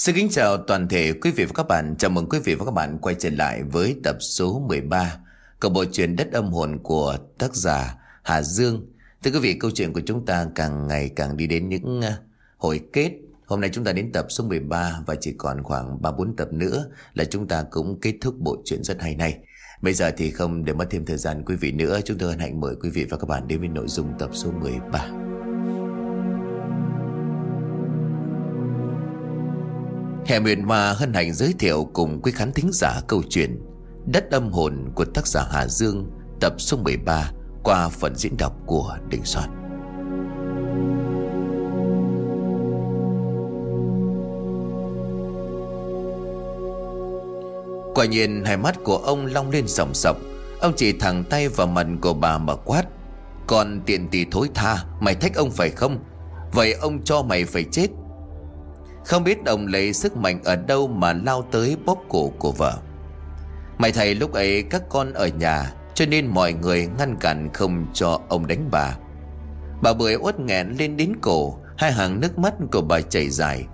Xin kính chào toàn thể quý vị và các bạn. Chào mừng quý vị và các bạn quay trở lại với tập số 13 của bộ truyện Đất âm hồn của tác giả Hà Dương. Thưa quý vị, câu chuyện của chúng ta càng ngày càng đi đến những à, hồi kết. Hôm nay chúng ta đến tập số 13 và chỉ còn khoảng 3-4 tập nữa là chúng ta cũng kết thúc bộ truyện rất hay này. Bây giờ thì không để mất thêm thời gian quý vị nữa, chúng tôi hân hạnh mời quý vị và các bạn đến với nội dung tập số 13. Hè Huyền Hoa hân hạnh giới thiệu cùng quý khán thính giả câu chuyện Đất âm hồn của tác giả Hà Dương, tập số 13 qua phần diễn đọc của Đình Soạn. Quả nhiên, hai mắt của ông long lên sòng sọc Ông chỉ thẳng tay vào mặt của bà mà quát, Còn tiện tỷ thối tha, Mày thách ông phải không Vậy ông cho mày phải chết không biết ông lấy sức mạnh ở đâu Mà lao tới bóp cổ của vợ. Mày thầy lúc ấy các con ở nhà, Cho nên mọi người ngăn cản không cho ông đánh bà. Bà bưởi uất nghẹn lên đến cổ, Hai hàng nước mắt của bà chảy dài.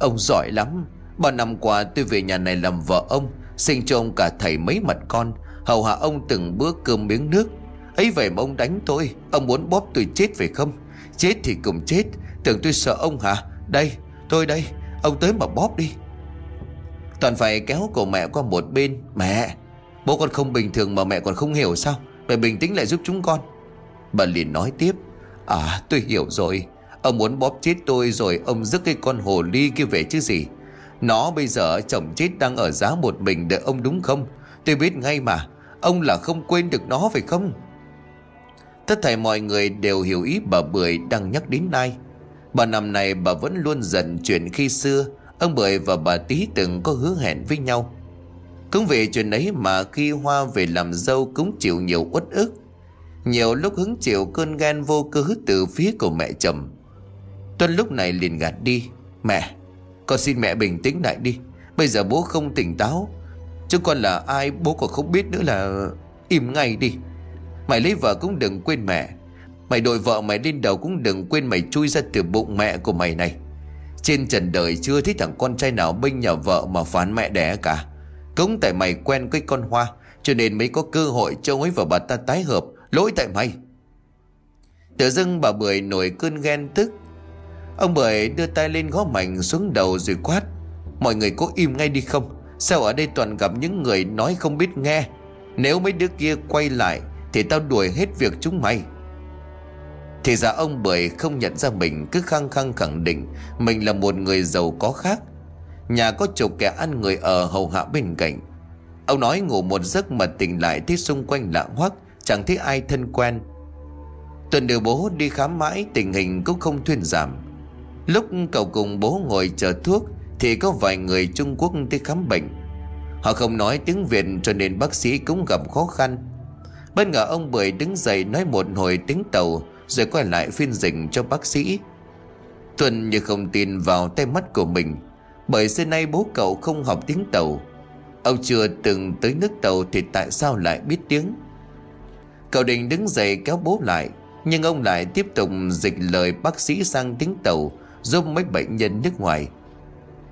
Ông giỏi lắm Bao năm qua tôi về nhà này làm vợ ông, Sinh cho ông cả thầy mấy mặt con, Hầu hạ ông từng bữa cơm miếng nước. Ấy vậy mà ông đánh tôi, Ông muốn bóp tôi chết phải không? Chết thì cùng chết, Tưởng tôi sợ ông hả? Đây tôi đây, Ông tới mà bóp đi. Toàn phải kéo cổ mẹ qua một bên. Mẹ, Bố con không bình thường mà mẹ còn không hiểu sao? Mẹ bình tĩnh lại giúp chúng con. Bà liền nói tiếp À tôi hiểu rồi. Ông muốn bóp chết tôi rồi Ông dứt cái con hồ ly kia về chứ gì? Nó bây giờ chồng chết đang ở giá một mình Đợi ông đúng không? Tôi biết ngay mà, Ông là không quên được nó phải không? Tất thảy mọi người đều hiểu ý bà Bưởi đang nhắc đến ai Bà năm này bà vẫn luôn giận chuyện khi xưa. Ông Bưởi và bà Tí từng có hứa hẹn với nhau. Cũng vì chuyện ấy mà khi Hoa về làm dâu cũng chịu nhiều uất ức. Nhiều lúc hứng chịu cơn ghen vô cớ từ phía của mẹ chồng. Tuân lúc này liền gạt đi. Mẹ, Con xin mẹ bình tĩnh lại đi. Bây giờ bố không tỉnh táo. Chứ con là ai bố còn không biết nữa là Im ngay đi. Mày lấy vợ cũng đừng quên mẹ. Mày đội vợ mày lên đầu cũng đừng quên mày chui ra từ bụng mẹ của mày này. Trên trần đời chưa thấy thằng con trai nào bênh nhà vợ mà phán mẹ đẻ cả. Cũng tại mày quen cái con hoa, Cho nên mới có cơ hội cho ấy và bà ta tái hợp, Lỗi tại mày. Tự dưng bà Bưởi nổi cơn ghen tức. Ông Bưởi đưa tay lên gõ mạnh xuống đầu rồi quát, Mọi người có im ngay đi không? Sao ở đây toàn gặp những người nói không biết nghe? Nếu mấy đứa kia quay lại Thì tao đuổi hết việc chúng mày. Thì ra ông Bưởi không nhận ra mình, Cứ khăng khăng khẳng định Mình là một người giàu có khác. Nhà có chục kẻ ăn người ở hầu hạ bên cạnh. Ông nói ngủ một giấc mà tỉnh lại Thấy xung quanh lạ hoắc, Chẳng thấy ai thân quen. Tuần điều bố đi khám mãi, Tình hình cũng không thuyên giảm. Lúc cậu cùng bố ngồi chờ thuốc, Thì có vài người Trung Quốc tới khám bệnh. Họ không nói tiếng Việt, cho nên bác sĩ cũng gặp khó khăn. Bất ngờ ông Bưởi đứng dậy nói một hồi tiếng tàu rồi quay lại phiên dịch cho bác sĩ. Tuần như không tin vào tay mắt của mình, Bởi xưa nay bố cậu không học tiếng tàu. Ông chưa từng tới nước tàu Thì tại sao lại biết tiếng? Cậu định đứng dậy kéo bố lại, Nhưng ông lại tiếp tục dịch lời bác sĩ sang tiếng tàu, Giúp mấy bệnh nhân nước ngoài.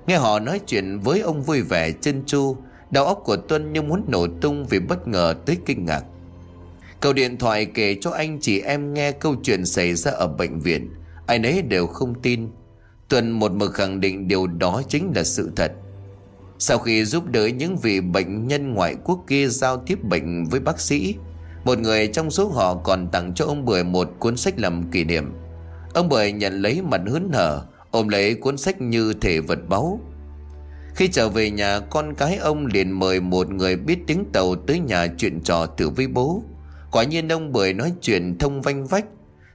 Nghe họ nói chuyện với ông vui vẻ, chân chu Đầu óc của Tuân như muốn nổ tung vì bất ngờ tới kinh ngạc. Cậu điện thoại kể cho anh chị em nghe câu chuyện xảy ra ở bệnh viện. Ai nấy đều không tin. Tuần một mực khẳng định điều đó chính là sự thật. Sau khi giúp đỡ những vị bệnh nhân ngoại quốc kia giao tiếp bệnh với bác sĩ, Một người trong số họ còn tặng cho ông Bưởi một cuốn sách làm kỷ niệm. Ông Bưởi nhận lấy mặt hớn hở, Ôm lấy cuốn sách như thể vật báu. Khi trở về nhà, Con cái ông liền mời một người biết tiếng tàu Tới nhà chuyện trò từ với bố. Quả nhiên ông Bưởi nói chuyện thông vanh vách,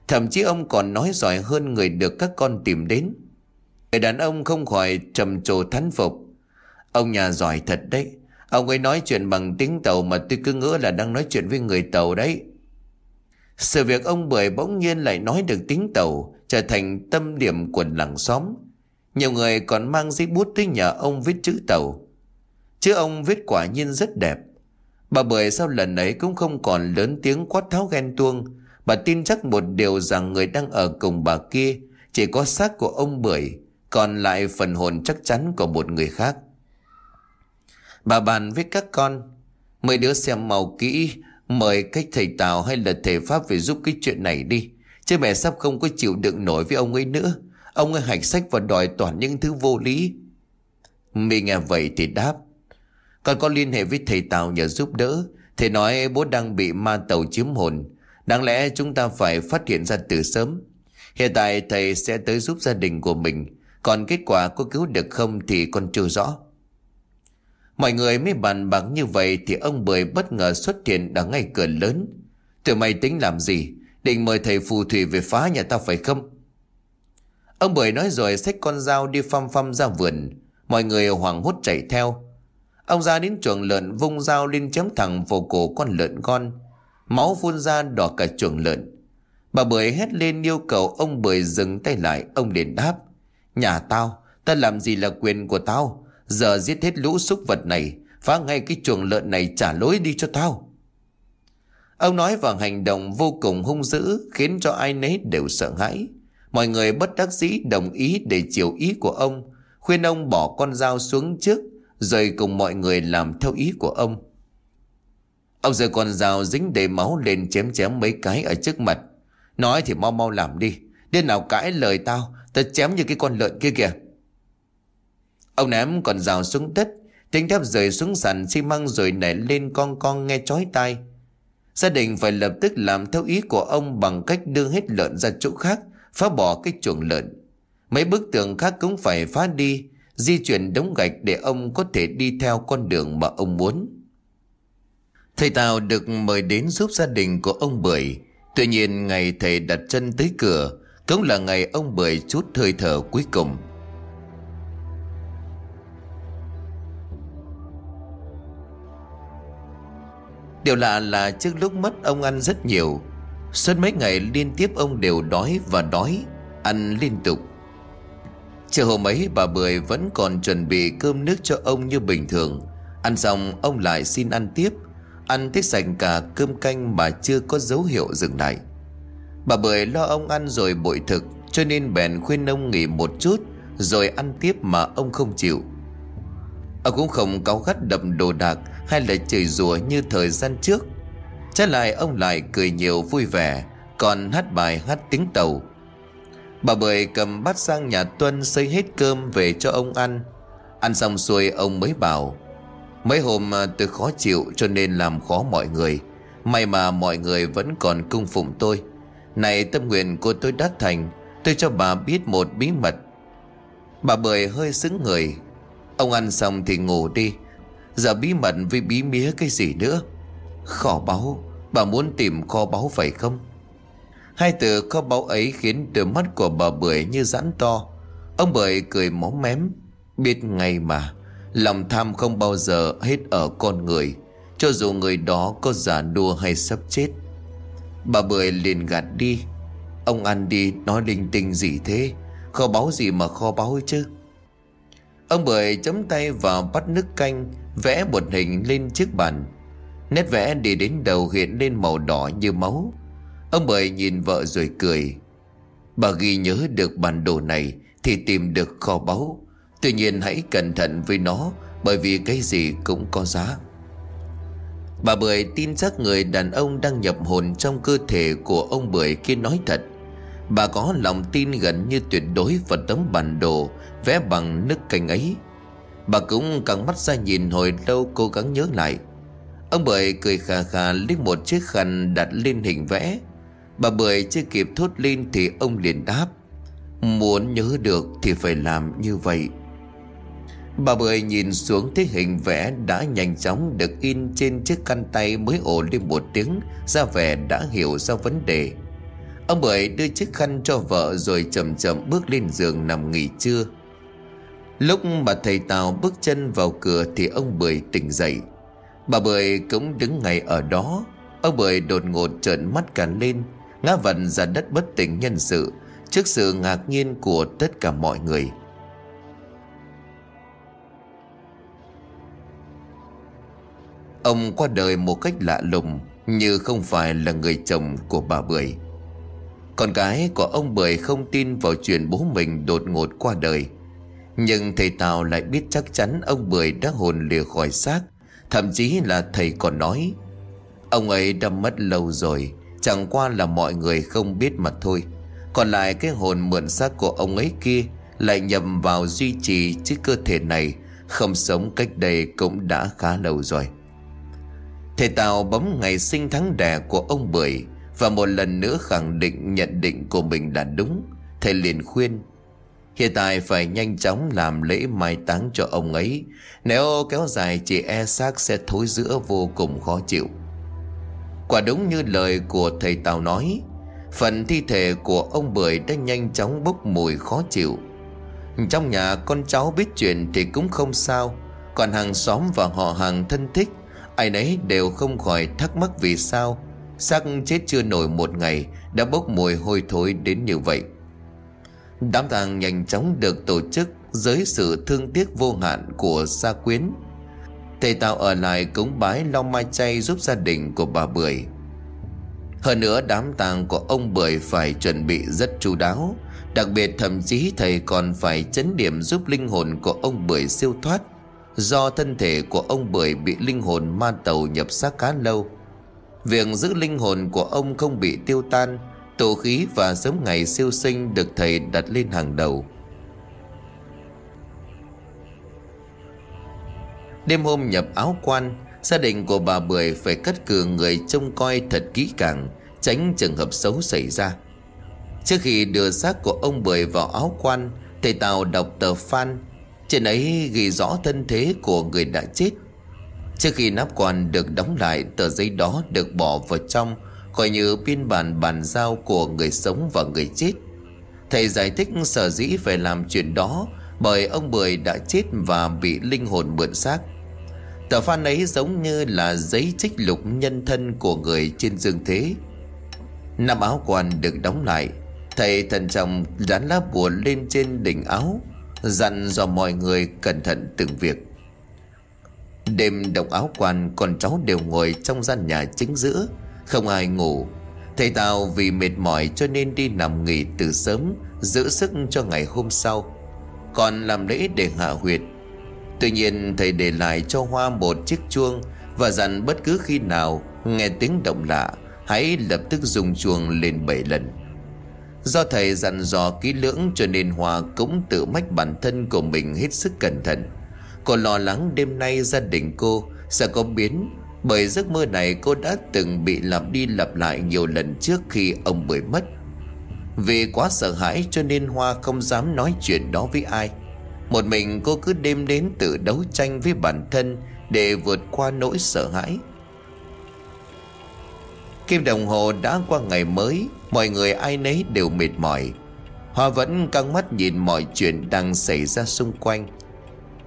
Thậm chí ông còn nói giỏi hơn người được các con tìm đến Người đàn ông không khỏi trầm trồ thán phục Ông nhà giỏi thật đấy, Ông ấy nói chuyện bằng tiếng tàu mà tôi cứ ngỡ là đang nói chuyện với người tàu đấy sự việc ông Bưởi bỗng nhiên lại nói được tiếng tàu, trở thành tâm điểm của làng xóm. Nhiều người còn mang giấy bút tới nhà ông viết chữ tàu. Chữ ông viết quả nhiên rất đẹp. Bà Bưởi sau lần ấy cũng không còn lớn tiếng quát tháo ghen tuông. Bà tin chắc một điều rằng người đang ở cùng bà kia chỉ có xác của ông Bưởi, Còn lại phần hồn chắc chắn của một người khác. Bà bàn với các con Mấy đứa xem màu kỹ Mời cách thầy Tào hay là thầy Pháp Về giúp cái chuyện này đi. Chứ mẹ sắp không có chịu đựng nổi với ông ấy nữa. Ông ấy hạch sách và đòi toàn những thứ vô lý. Mình nghe vậy thì đáp con có liên hệ với thầy Tào nhờ giúp đỡ. Thầy nói bố đang bị ma tàu chiếm hồn. Đáng lẽ chúng ta phải phát hiện ra từ sớm. Hiện tại thầy sẽ tới giúp gia đình của mình. Còn kết quả có cứu được không thì con chưa rõ. Mọi người mới bàn bạc như vậy Thì ông Bưởi bất ngờ xuất hiện đằng ngay cửa lớn. Tụi mày tính làm gì? Định mời thầy phù thủy về phá nhà tao phải không? Ông Bưởi nói rồi xách con dao đi phăm phăm ra vườn. Mọi người hoảng hốt chạy theo. Ông ra đến chuồng lợn vung dao lên chém thẳng vào cổ con lợn con. Máu phun ra đỏ cả chuồng lợn. Bà Bưởi hét lên yêu cầu ông Bưởi dừng tay lại. Ông liền đáp Nhà tao, ta làm gì là quyền của tao? Giờ giết hết lũ súc vật này Phá ngay cái chuồng lợn này trả lối đi cho tao. Ông nói và hành động vô cùng hung dữ Khiến cho ai nấy đều sợ hãi. Mọi người bất đắc dĩ đồng ý để chiều ý của ông Khuyên ông bỏ con dao xuống trước rồi cùng mọi người làm theo ý của ông. Ông giơ con dao dính đầy máu lên chém chém mấy cái ở trước mặt. Nói thì mau mau làm đi. Đến nào cãi lời tao Tao chém như cái con lợn kia kìa. Ông ném con dao xuống đất. Tiếng thép rời xuống sàn xi măng rồi nảy lên con con nghe chói tai. Gia đình phải lập tức làm theo ý của ông bằng cách đưa hết lợn ra chỗ khác, phá bỏ cái chuồng lợn. Mấy bức tường khác cũng phải phá đi, di chuyển đống gạch để ông có thể đi theo con đường mà ông muốn. Thầy Tào được mời đến giúp gia đình của ông Bưởi. Tuy nhiên, ngày thầy đặt chân tới cửa, cũng là ngày ông Bưởi chút hơi thở cuối cùng. Điều lạ là trước lúc mất ông ăn rất nhiều, Suốt mấy ngày liên tiếp ông đều đói và đói, Ăn liên tục Chiều hôm ấy, bà Bưởi vẫn còn chuẩn bị cơm nước cho ông như bình thường. Ăn xong, ông lại xin ăn tiếp. Ăn thích sành cả cơm canh mà chưa có dấu hiệu dừng lại. Bà Bưởi lo ông ăn rồi bội thực, Cho nên bèn khuyên ông nghỉ một chút, Rồi ăn tiếp mà ông không chịu. Ông cũng không cáu gắt đậm đồ đạc Hay là chửi rủa như thời gian trước. Trái lại, ông lại cười nhiều vui vẻ, Còn hát bài hát tiếng tàu. Bà Bưởi cầm bát sang nhà Tuân xây hết cơm về cho ông ăn. Ăn xong xuôi, ông mới bảo, Mấy hôm à, tôi khó chịu cho nên làm khó mọi người. May mà mọi người vẫn còn cung phụng tôi. Này tâm nguyện của tôi đã thành, Tôi cho bà biết một bí mật. Bà Bưởi hơi sững người. Ông ăn xong thì ngủ đi. Giờ bí mật với bí mía cái gì nữa? Kho báu, Bà muốn tìm kho báu phải không? Hai từ kho báu ấy khiến đôi mắt của bà Bưởi như giãn to. Ông Bưởi cười máu mém. Biết ngay mà, Lòng tham không bao giờ hết ở con người. Cho dù người đó có giả đua hay sắp chết. Bà Bưởi liền gạt đi. Ông ăn đi nói linh tinh gì thế? Kho báu gì mà kho báu chứ? Ông Bưởi chấm tay vào bắt nước canh, Vẽ một hình lên chiếc bàn. Nét vẽ đi đến đầu hiện lên màu đỏ như máu. Ông Bưởi nhìn vợ rồi cười. Bà ghi nhớ được bản đồ này Thì tìm được kho báu. Tuy nhiên hãy cẩn thận với nó, Bởi vì cái gì cũng có giá. Bà Bưởi tin chắc người đàn ông đang nhập hồn trong cơ thể của ông Bưởi kia nói thật. Bà có lòng tin gần như tuyệt đối vào tấm bản đồ vẽ bằng nước canh ấy. Bà cũng căng mắt ra nhìn hồi lâu cố gắng nhớ lại. Ông Bưởi cười khà khà lấy một chiếc khăn đặt lên hình vẽ. Bà Bưởi chưa kịp thốt lên thì ông liền đáp, Muốn nhớ được thì phải làm như vậy. Bà Bưởi nhìn xuống thấy hình vẽ đã nhanh chóng được in trên chiếc khăn tay mới ổ lên một tiếng, Ra vẻ đã hiểu ra vấn đề. Ông Bưởi đưa chiếc khăn cho vợ rồi chậm chậm bước lên giường nằm nghỉ trưa. Lúc bà thầy Tào bước chân vào cửa thì ông Bưởi tỉnh dậy. Bà Bưởi cũng đứng ngay ở đó. Ông Bưởi đột ngột trợn mắt cả lên. Ngã vật ra đất bất tỉnh nhân sự, Trước sự ngạc nhiên của tất cả mọi người. Ông qua đời một cách lạ lùng, Như không phải là người chồng của bà Bưởi. Con gái của ông Bưởi không tin vào chuyện bố mình đột ngột qua đời. Nhưng thầy Tào lại biết chắc chắn ông Bưởi đã hồn lìa khỏi xác, Thậm chí là thầy còn nói, Ông ấy đã mất lâu rồi Chẳng qua là mọi người không biết mà thôi. Còn lại cái hồn mượn xác của ông ấy kia Lại nhầm vào duy trì chiếc cơ thể này. Không sống cách đây cũng đã khá lâu rồi. Thầy Tào bấm ngày sinh tháng đẻ của ông Bưởi Và một lần nữa khẳng định nhận định của mình là đúng. Thầy liền khuyên, Hiện tại phải nhanh chóng làm lễ mai táng cho ông ấy. Nếu kéo dài chỉ e xác sẽ thối giữa vô cùng khó chịu. Quả đúng như lời của thầy Tào nói. Phần thi thể của ông Bưởi đã nhanh chóng bốc mùi khó chịu. Trong nhà con cháu biết chuyện thì cũng không sao, Còn hàng xóm và họ hàng thân thích, Ai nấy đều không khỏi thắc mắc vì sao. Xác chết chưa nổi một ngày Đã bốc mùi hôi thối đến như vậy. Đám tang nhanh chóng được tổ chức Dưới sự thương tiếc vô hạn của gia quyến. Thầy Tào ở lại cúng bái lo mai chay giúp gia đình của bà Bưởi. Hơn nữa, đám tang của ông Bưởi phải chuẩn bị rất chu đáo. Đặc biệt, thậm chí thầy còn phải chấn điểm giúp linh hồn của ông Bưởi siêu thoát, Do thân thể của ông Bưởi bị linh hồn ma tàu nhập xác khá lâu. Việc giữ linh hồn của ông không bị tiêu tan, Tổ khí và sớm ngày siêu sinh được thầy đặt lên hàng đầu. Đêm hôm nhập áo quan, Gia đình của bà Bưởi phải cắt cử người trông coi thật kỹ càng, Tránh trường hợp xấu xảy ra. Trước khi đưa xác của ông Bưởi vào áo quan, Thầy Tào đọc tờ phan. Trên ấy ghi rõ thân thế của người đã chết. Trước khi nắp quan được đóng lại, Tờ giấy đó được bỏ vào trong, Coi như biên bản bàn giao của người sống và người chết. Thầy giải thích sở dĩ phải làm chuyện đó bởi ông Bưởi đã chết và bị linh hồn mượn xác. Tờ phan ấy giống như là giấy trích lục nhân thân của người trên dương thế. Năm áo quan được đóng lại, Thầy thần trọng dán lá bùa lên trên đỉnh áo, Dặn dò mọi người cẩn thận từng việc. Đêm đọc áo quan Con cháu đều ngồi trong gian nhà chính giữa, Không ai ngủ. Thầy Tào vì mệt mỏi cho nên đi nằm nghỉ từ sớm, Giữ sức cho ngày hôm sau. Còn làm lễ để hạ huyệt. Tuy nhiên, thầy để lại cho Hoa một chiếc chuông Và dặn bất cứ khi nào nghe tiếng động lạ, Hãy lập tức dùng chuông lên bảy lần. Do thầy dặn dò kỹ lưỡng cho nên Hoa cũng tự mách bản thân của mình hết sức cẩn thận. Cô lo lắng đêm nay gia đình cô sẽ có biến, Bởi giấc mơ này cô đã từng bị lặp đi lặp lại nhiều lần trước khi ông Bưởi mất. Vì quá sợ hãi cho nên Hoa không dám nói chuyện đó với ai. Một mình cô cứ đêm đến tự đấu tranh với bản thân Để vượt qua nỗi sợ hãi. Kim đồng hồ đã qua ngày mới, Mọi người ai nấy đều mệt mỏi. Hoa vẫn căng mắt nhìn mọi chuyện đang xảy ra xung quanh.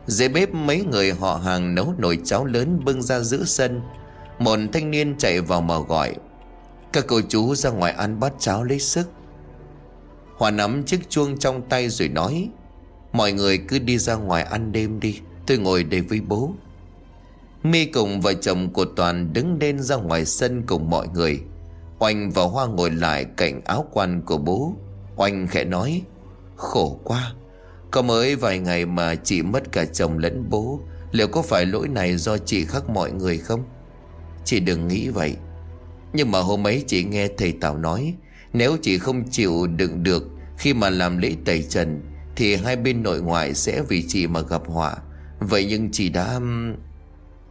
Dưới bếp mấy người họ hàng nấu nồi cháo lớn bưng ra giữa sân. Một thanh niên chạy vào mở gọi, Các cô chú ra ngoài ăn bát cháo lấy sức. Hòa nắm chiếc chuông trong tay rồi nói, Mọi người cứ đi ra ngoài ăn đêm đi, Tôi ngồi đây với bố. Mi cùng vợ chồng của Toàn đứng lên ra ngoài sân cùng mọi người. Oanh và Hoa ngồi lại cạnh áo quan của bố. Oanh khẽ nói, Khổ quá, Có mới vài ngày mà chị mất cả chồng lẫn bố, Liệu có phải lỗi này do chị khác mọi người không? Chị đừng nghĩ vậy. Nhưng mà hôm ấy chị nghe thầy Tào nói nếu chị không chịu đựng được Khi mà làm lễ tẩy trần, thì hai bên nội ngoại sẽ vì chị mà gặp họa. Vậy nhưng chị đã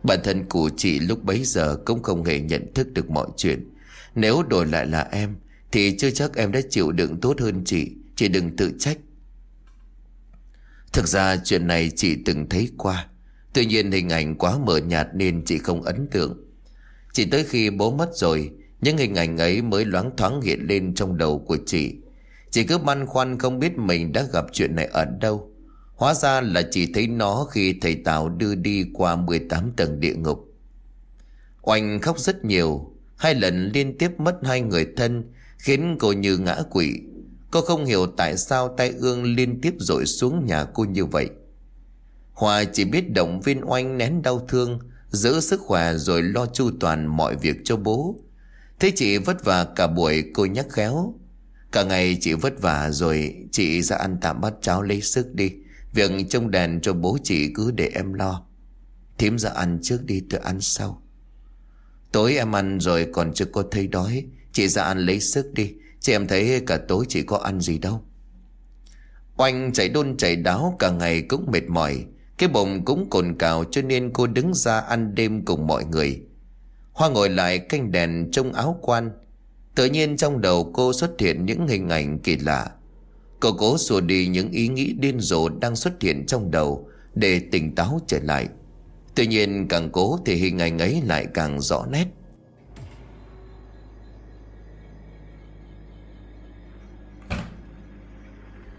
Bản thân của chị lúc bấy giờ Cũng không hề nhận thức được mọi chuyện. Nếu đổi lại là em, Thì chưa chắc em đã chịu đựng tốt hơn chị. Chị đừng tự trách. Thực ra chuyện này chị từng thấy qua. Tuy nhiên hình ảnh quá mờ nhạt Nên chị không ấn tượng. Chỉ tới khi bố mất rồi những hình ảnh ấy mới loáng thoáng hiện lên trong đầu của chị. Chị cứ băn khoăn không biết mình đã gặp chuyện này ở đâu. Hóa ra là chỉ thấy nó khi thầy Tào đưa đi qua 18 tầng địa ngục. Oanh khóc rất nhiều. Hai lần liên tiếp mất hai người thân, Khiến cô như ngã quỵ. Cô không hiểu tại sao tay ương liên tiếp rội xuống nhà cô như vậy. Hòa chỉ biết động viên oanh nén đau thương, Giữ sức khỏe rồi lo chu toàn mọi việc cho bố. Thế chị vất vả cả buổi cô nhắc khéo. Cả ngày chị vất vả rồi Chị ra ăn tạm bát cháo lấy sức đi. Việc trông đèn cho bố chị cứ để em lo. Thím ra ăn trước đi, tôi ăn sau. Tối em ăn rồi còn chưa có thấy đói, Chị ra ăn lấy sức đi. Chị em thấy cả tối chị có ăn gì đâu. Oanh chạy đôn chạy đáo, cả ngày cũng mệt mỏi. Cái bụng cũng cồn cào cho nên cô đứng ra ăn đêm cùng mọi người. Hoa ngồi lại canh đèn trong áo quan. Tự nhiên trong đầu cô xuất hiện những hình ảnh kỳ lạ. Cô cố xua đi những ý nghĩ điên rồ đang xuất hiện trong đầu Để tỉnh táo trở lại. Tuy nhiên càng cố thì hình ảnh ấy lại càng rõ nét.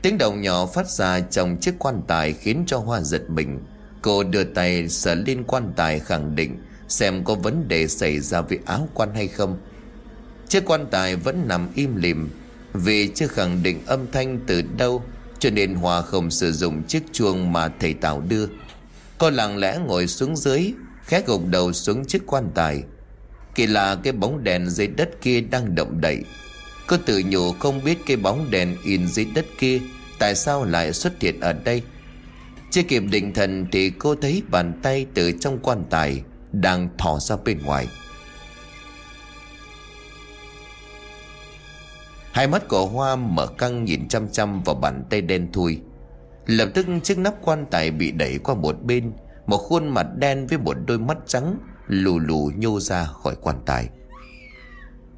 Tiếng động nhỏ phát ra trong chiếc quan tài khiến cho Hoa giật mình. Cô đưa tay sờ lên quan tài khẳng định. Xem có vấn đề xảy ra với áo quan hay không. Chiếc quan tài vẫn nằm im lìm, Vì chưa khẳng định âm thanh từ đâu, Cho nên hòa không sử dụng chiếc chuông mà thầy Tào đưa. Cô lặng lẽ ngồi xuống dưới, Khẽ gục đầu xuống chiếc quan tài. Kỳ lạ cái bóng đèn dưới đất kia đang động đậy. Cô tự nhủ không biết cái bóng đèn in dưới đất kia Tại sao lại xuất hiện ở đây. Chưa kịp định thần Thì cô thấy bàn tay từ trong quan tài đang thò ra bên ngoài. Hai mắt của Hoa mở căng nhìn chăm chăm vào bàn tay đen thui. Lập tức chiếc nắp quan tài bị đẩy qua một bên, Một khuôn mặt đen với một đôi mắt trắng Lù lù nhô ra khỏi quan tài.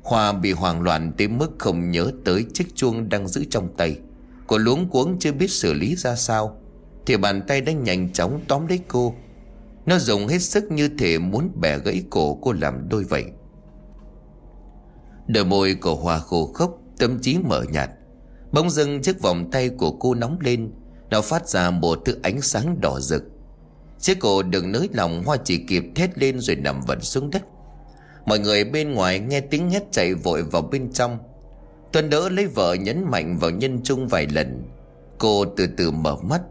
Hoa bị hoảng loạn tới mức không nhớ tới chiếc chuông đang giữ trong tay. Cô luống cuống chưa biết xử lý ra sao. Thì bàn tay đã nhanh chóng tóm lấy cô nó dùng hết sức như thể muốn bẻ gãy cổ cô làm đôi vậy. Đôi môi của Hoa khô khốc, Tâm trí mở nhạt. Bỗng dưng chiếc vòng tay của cô nóng lên, Nó phát ra một thứ ánh sáng đỏ rực. Chiếc cổ đừng nới lòng Hoa chỉ kịp thét lên rồi nằm vật xuống đất. Mọi người bên ngoài nghe tiếng hét chạy vội vào bên trong. Tuấn đỡ lấy vợ nhấn mạnh vào nhân trung vài lần. Cô từ từ mở mắt.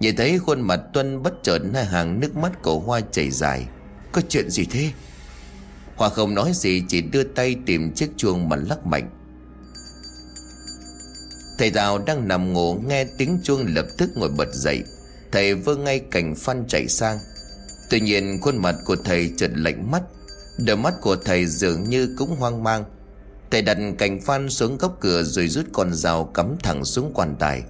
Nhìn thấy khuôn mặt Tuân bất chợt hai hàng, nước mắt của Hoa chảy dài. Có chuyện gì thế? Hoa không nói gì, chỉ đưa tay tìm chiếc chuông mà lắc mạnh. Thầy Tào đang nằm ngủ, nghe tiếng chuông lập tức ngồi bật dậy. Thầy vơ ngay cành phan chạy sang. Tuy nhiên, khuôn mặt của thầy chợt lạnh mắt. Đôi mắt của thầy dường như cũng hoang mang. Thầy đặt cành phan xuống góc cửa rồi rút con dao cắm thẳng xuống quan tài.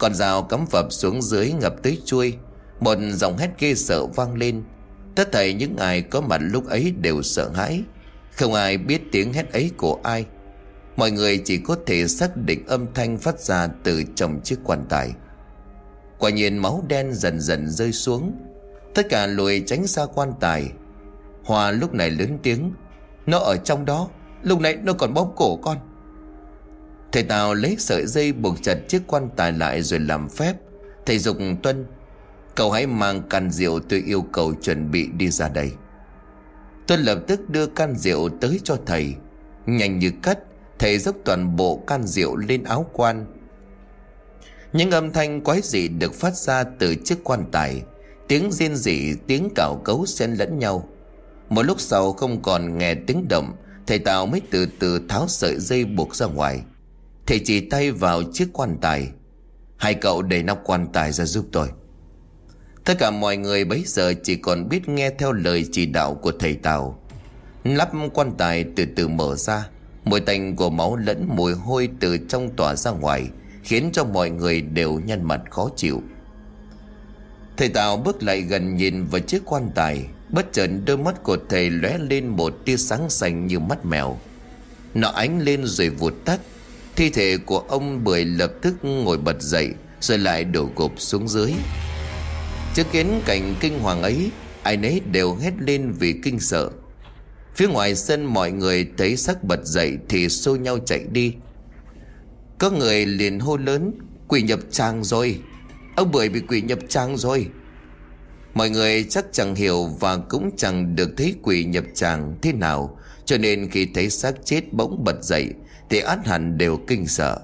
Con dao cắm phập xuống dưới ngập tới chuôi. Một giọng hét ghê sợ vang lên. Tất thảy những ai có mặt lúc ấy đều sợ hãi. Không ai biết tiếng hét ấy của ai. Mọi người chỉ có thể xác định âm thanh phát ra từ trong chiếc quan tài. Quả nhiên máu đen dần dần rơi xuống. Tất cả lùi tránh xa quan tài. Hòa lúc này lớn tiếng. Nó ở trong đó. Lúc nãy nó còn bóp cổ con. Thầy Tào lấy sợi dây buộc chặt chiếc quan tài lại rồi làm phép. Thầy dục tuân, Cậu hãy mang can rượu tôi yêu cầu chuẩn bị đi ra đây. Tuân lập tức đưa can rượu tới cho thầy. Nhanh như cắt, Thầy dốc toàn bộ can rượu lên áo quan. Những âm thanh quái dị được phát ra từ chiếc quan tài. Tiếng riêng dị tiếng cào cấu xen lẫn nhau. Một lúc sau không còn nghe tiếng động, Thầy Tào mới từ từ tháo sợi dây buộc ra ngoài. Thầy chỉ tay vào chiếc quan tài. Hai cậu đẩy nắp quan tài ra giúp tôi. Tất cả mọi người bấy giờ chỉ còn biết nghe theo lời chỉ đạo của thầy Tào. Lắp quan tài từ từ mở ra, Mùi tanh của máu lẫn mùi hôi từ trong tỏa ra ngoài, Khiến cho mọi người đều nhăn mặt khó chịu. Thầy Tào bước lại gần nhìn vào chiếc quan tài, Bất chợt đôi mắt của thầy lóe lên một tia sáng xanh như mắt mèo. Nó ánh lên rồi vụt tắt Thi thể của ông Bưởi lập tức ngồi bật dậy, Rồi lại đổ gục xuống dưới. Chứng kiến cảnh kinh hoàng ấy, Ai nấy đều hét lên vì kinh sợ. Phía ngoài sân mọi người thấy sắc bật dậy Thì xô nhau chạy đi. Có người liền hô lớn, Quỷ nhập trang rồi! Ông Bưởi bị quỷ nhập trang rồi! Mọi người chắc chẳng hiểu và cũng chẳng được thấy quỷ nhập tràng thế nào, Cho nên khi thấy xác chết bỗng bật dậy thì át hẳn đều kinh sợ.